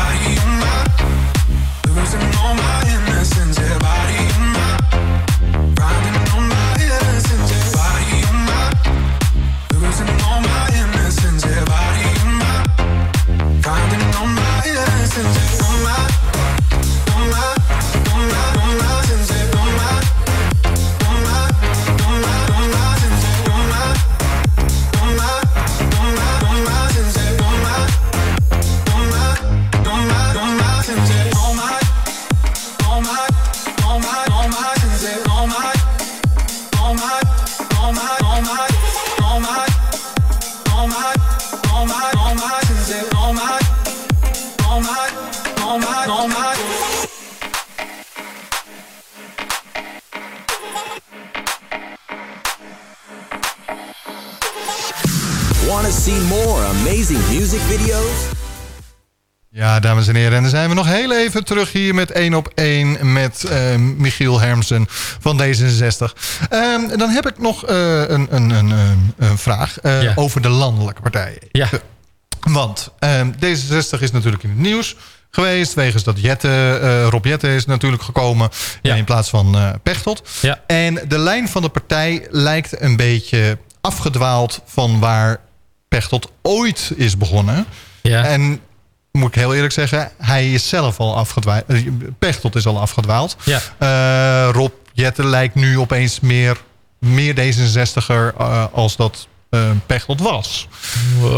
Ja, dames en heren. En dan zijn we nog heel even terug hier met 1 op 1 met eh, Michiel Hermsen van D66. Ehm, dan heb ik nog eh, een, een, een, vraag eh, Ja. over de landelijke partijen. Ja. Want ehm, D66 is natuurlijk in het nieuws geweest. Wegens dat Jette, uh, Rob Jette is natuurlijk gekomen Ja. in plaats van eh Pechtold. Ja. En de lijn van de partij lijkt een beetje afgedwaald van waar Pechtold ooit is begonnen. Ja. En moet ik heel eerlijk zeggen, hij is zelf al afgedwaald. eh, Pechtold is al afgedwaald. Ja. Eh, Rob Jette lijkt nu opeens meer, meer D66er eh, als dat Pechtold was.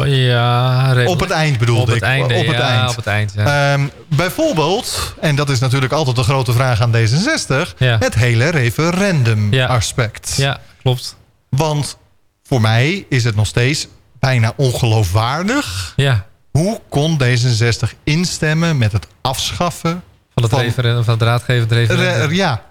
ja, redelijk. Op het eind bedoelde Op het ik. einde, op het ja, eind. op het eind, ja. Ehm, bijvoorbeeld, en dat is natuurlijk altijd de grote vraag aan D66... Ja. het hele referendum Ja. aspect. ja, klopt. Want voor mij is het nog steeds bijna ongeloofwaardig... Ja, hoe kon D66 instemmen met het afschaffen... van het, Van- van het raadgevend referendum. Re- ja,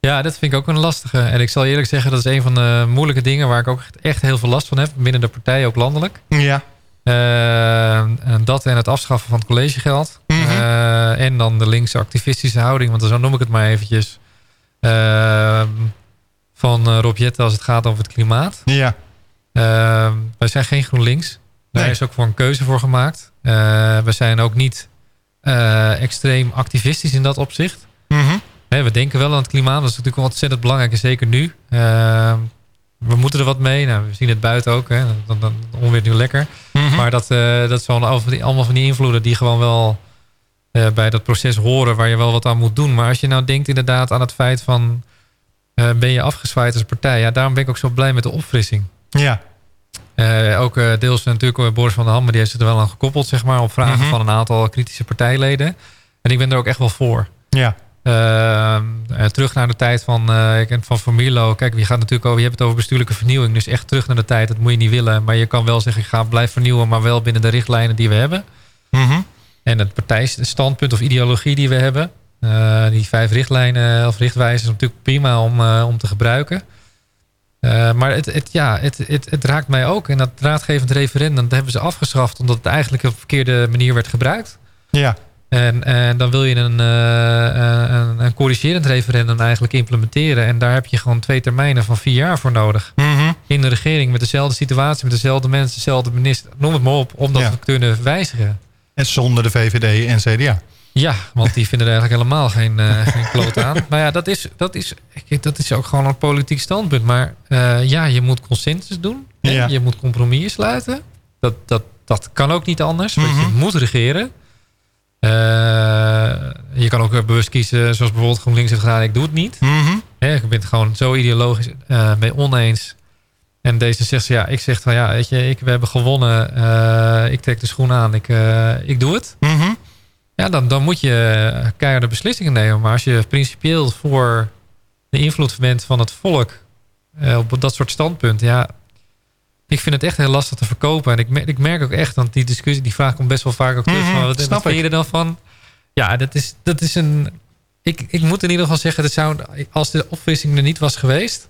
Ja, dat vind ik ook een lastige. En ik zal eerlijk zeggen, dat is een van de moeilijke dingen... waar ik ook echt- heel veel last van heb. Binnen de partij, ook landelijk. ja, Eh, en dat en het afschaffen van het collegegeld. Mhm. Eh, en dan de linkse activistische houding. Want zo noem ik het maar eventjes. eh, van eh, Rob Jetten als het gaat over het klimaat. ja. Uh, wij zijn geen GroenLinks. Daar Nee. is ook voor een keuze voor gemaakt. Uh, we zijn ook niet uh, extreem activistisch in dat opzicht. Mhm. We denken wel aan het klimaat. Dat is natuurlijk ontzettend belangrijk. En zeker nu. Uh, we moeten er wat mee. Nou, we zien het buiten ook. Hè. Dan, dan, onweer nu lekker. Mhm. Maar dat, dat zijn allemaal van die invloeden die gewoon wel bij dat proces horen. Waar je wel wat aan moet doen. Maar als je nou denkt inderdaad aan het feit van... Ben je afgezwaaid als partij? Ja, daarom ben ik ook zo blij met de opfrissing. Ja. Uh, ook uh, deels natuurlijk Boris van der Ham, maar die heeft zich er wel aan gekoppeld, zeg maar, op vragen mm -hmm. van een aantal kritische partijleden. En ik ben er ook echt wel voor. Ja. Uh, terug naar de tijd van, van Formilo. Kijk, je gaat natuurlijk over, je hebt het over bestuurlijke vernieuwing. Dus echt terug naar de tijd, dat moet je niet willen. Maar je kan wel zeggen, ik ga blijven vernieuwen, maar wel binnen de richtlijnen die we hebben. Mm -hmm. En het partijstandpunt of ideologie die we hebben. Uh, die vijf richtlijnen of richtwijzen is natuurlijk prima om, om te gebruiken. Uh, maar het, het, ja, het, het, het, raakt mij ook. En dat raadgevend referendum dat hebben ze afgeschaft... omdat het eigenlijk op een verkeerde manier werd gebruikt. Ja. En, en dan wil je een, uh, een, een corrigerend referendum eigenlijk implementeren. En daar heb je gewoon twee termijnen van vier jaar voor nodig. Mm -hmm. In de regering met dezelfde situatie, met dezelfde mensen, dezelfde minister. Noem het maar op, om dat ja. te kunnen wijzigen. En zonder de VVD en CDA. Ja, want die vinden er eigenlijk helemaal geen, uh, geen kloot aan. Maar ja, dat is, dat, is, dat is ook gewoon een politiek standpunt. Maar uh, ja, je moet consensus doen. Ja. Je moet compromissen sluiten. Dat, dat, dat kan ook niet anders. Want mm -hmm. je moet regeren. Uh, je kan ook bewust kiezen, zoals bijvoorbeeld GroenLinks heeft gedaan. Ik doe het niet. Mm -hmm. ja, ik ben het gewoon zo ideologisch mee oneens. En deze zegt ja, ik zeg van ja, weet je, ik, we hebben gewonnen. ik trek de schoen aan. Ik, ik doe het. Mm -hmm. Ja, dan, dan moet je keiharde beslissingen nemen. Maar als je principieel voor de invloed bent van het volk... Uh, op dat soort standpunten, ja... Ik vind het echt heel lastig te verkopen. En ik, merk, ik merk ook echt, want die discussie, die vraag komt best wel vaak ook terug. Mm -hmm, van, wat snap vind je er dan van? Ja, dat is, dat is een... Ik, ik moet in ieder geval zeggen, dat zou, als de opfrissing er niet was geweest...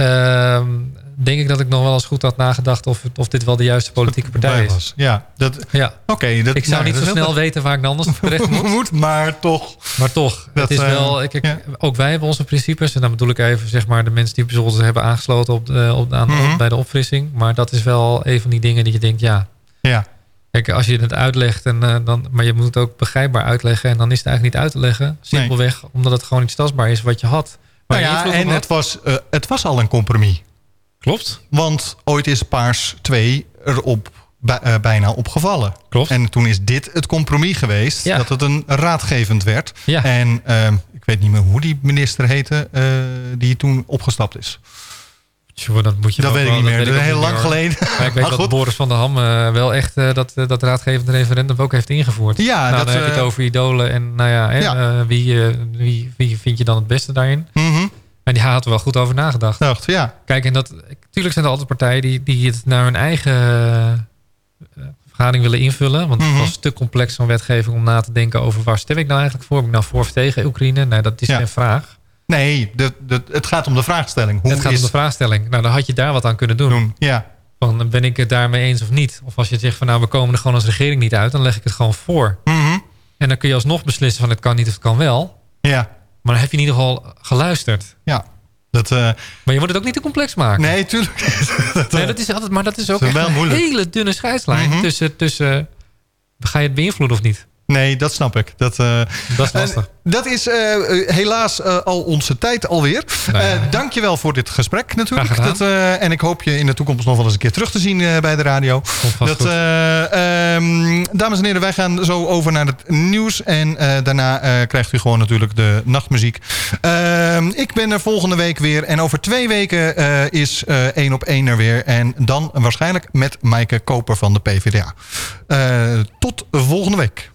Uh, denk ik dat ik nog wel eens goed had nagedacht of, of dit wel de juiste politieke partij is. Was. Ja, dat, ja. Okay, dat, ik zou nou, niet zo snel weten waar ik dan anders terecht moet. moet. Maar toch. Maar toch. Dat, het is wel, ik, ik, ja. Ook wij hebben onze principes. En dan bedoel ik even zeg maar, de mensen die bijvoorbeeld hebben aangesloten op de, op, aan, mm -hmm. bij de opfrissing. Maar dat is wel een van die dingen die je denkt, ja. Ja. Kijk, als je het uitlegt, en, uh, dan, maar je moet het ook begrijpbaar uitleggen. En dan is het eigenlijk niet uit te leggen. Simpelweg nee. omdat het gewoon iets tastbaar is wat je had. Nou ja, en het was, uh, het was al een compromis. Klopt. Want ooit is Paars 2 erop bij, uh, bijna opgevallen. Klopt. En toen is dit het compromis geweest. Ja. Dat het een raadgevend werd. Ja. En uh, ik weet niet meer hoe die minister heette. Uh, die toen opgestapt is. Dat moet je dat weet ik niet meer. Dat is heel lang meer. geleden. Maar ik weet dat Boris van der Ham wel echt dat, dat raadgevend referendum ook heeft ingevoerd. Ja, nou, dat, dan heb je het over idolen. En nou ja, wie, wie, wie vind je dan het beste daarin? Mm -hmm. En die had er wel goed over nagedacht. Dacht, ja. Kijk, en dat, natuurlijk zijn er altijd partijen die, die het naar hun eigen vergadering willen invullen. Want Mhm. het was te complex van wetgeving om na te denken over waar stem ik nou eigenlijk voor? Ben ik nou voor of tegen Oekraïne? Nee, dat is Ja. geen vraag. Nee, de, de, het gaat om de vraagstelling. Hoe het gaat is om de vraagstelling. Nou, dan had je daar wat aan kunnen doen. doen? Ja. Van, ben ik het daarmee eens of niet? Of als je zegt van nou, we komen er gewoon als regering niet uit. Dan leg ik het gewoon voor. Mhm. En dan kun je alsnog beslissen van het kan niet of het kan wel. Ja. Maar dan heb je in ieder geval geluisterd. Ja. Dat, uh, Maar je moet het ook niet te complex maken. nee, tuurlijk dat, Nee, dat is altijd, maar dat is ook Dat is echt wel een moeilijk. hele dunne scheidslijn Mhm. tussen, tussen ga je het beïnvloeden of niet. Nee, dat snap ik. Dat, uh, dat is lastig. dat is uh, helaas uh, al onze tijd alweer. Nou ja. dankjewel voor dit gesprek natuurlijk. Dat, en ik hoop je in de toekomst nog wel eens een keer terug te zien bij de radio. Dat, um, dames en heren, wij gaan zo over naar het nieuws. En daarna krijgt u gewoon natuurlijk de nachtmuziek. Ehm, ik ben er volgende week weer. En over twee weken is één op één er weer. En dan waarschijnlijk met Maaike Koper van de PvdA. tot volgende week.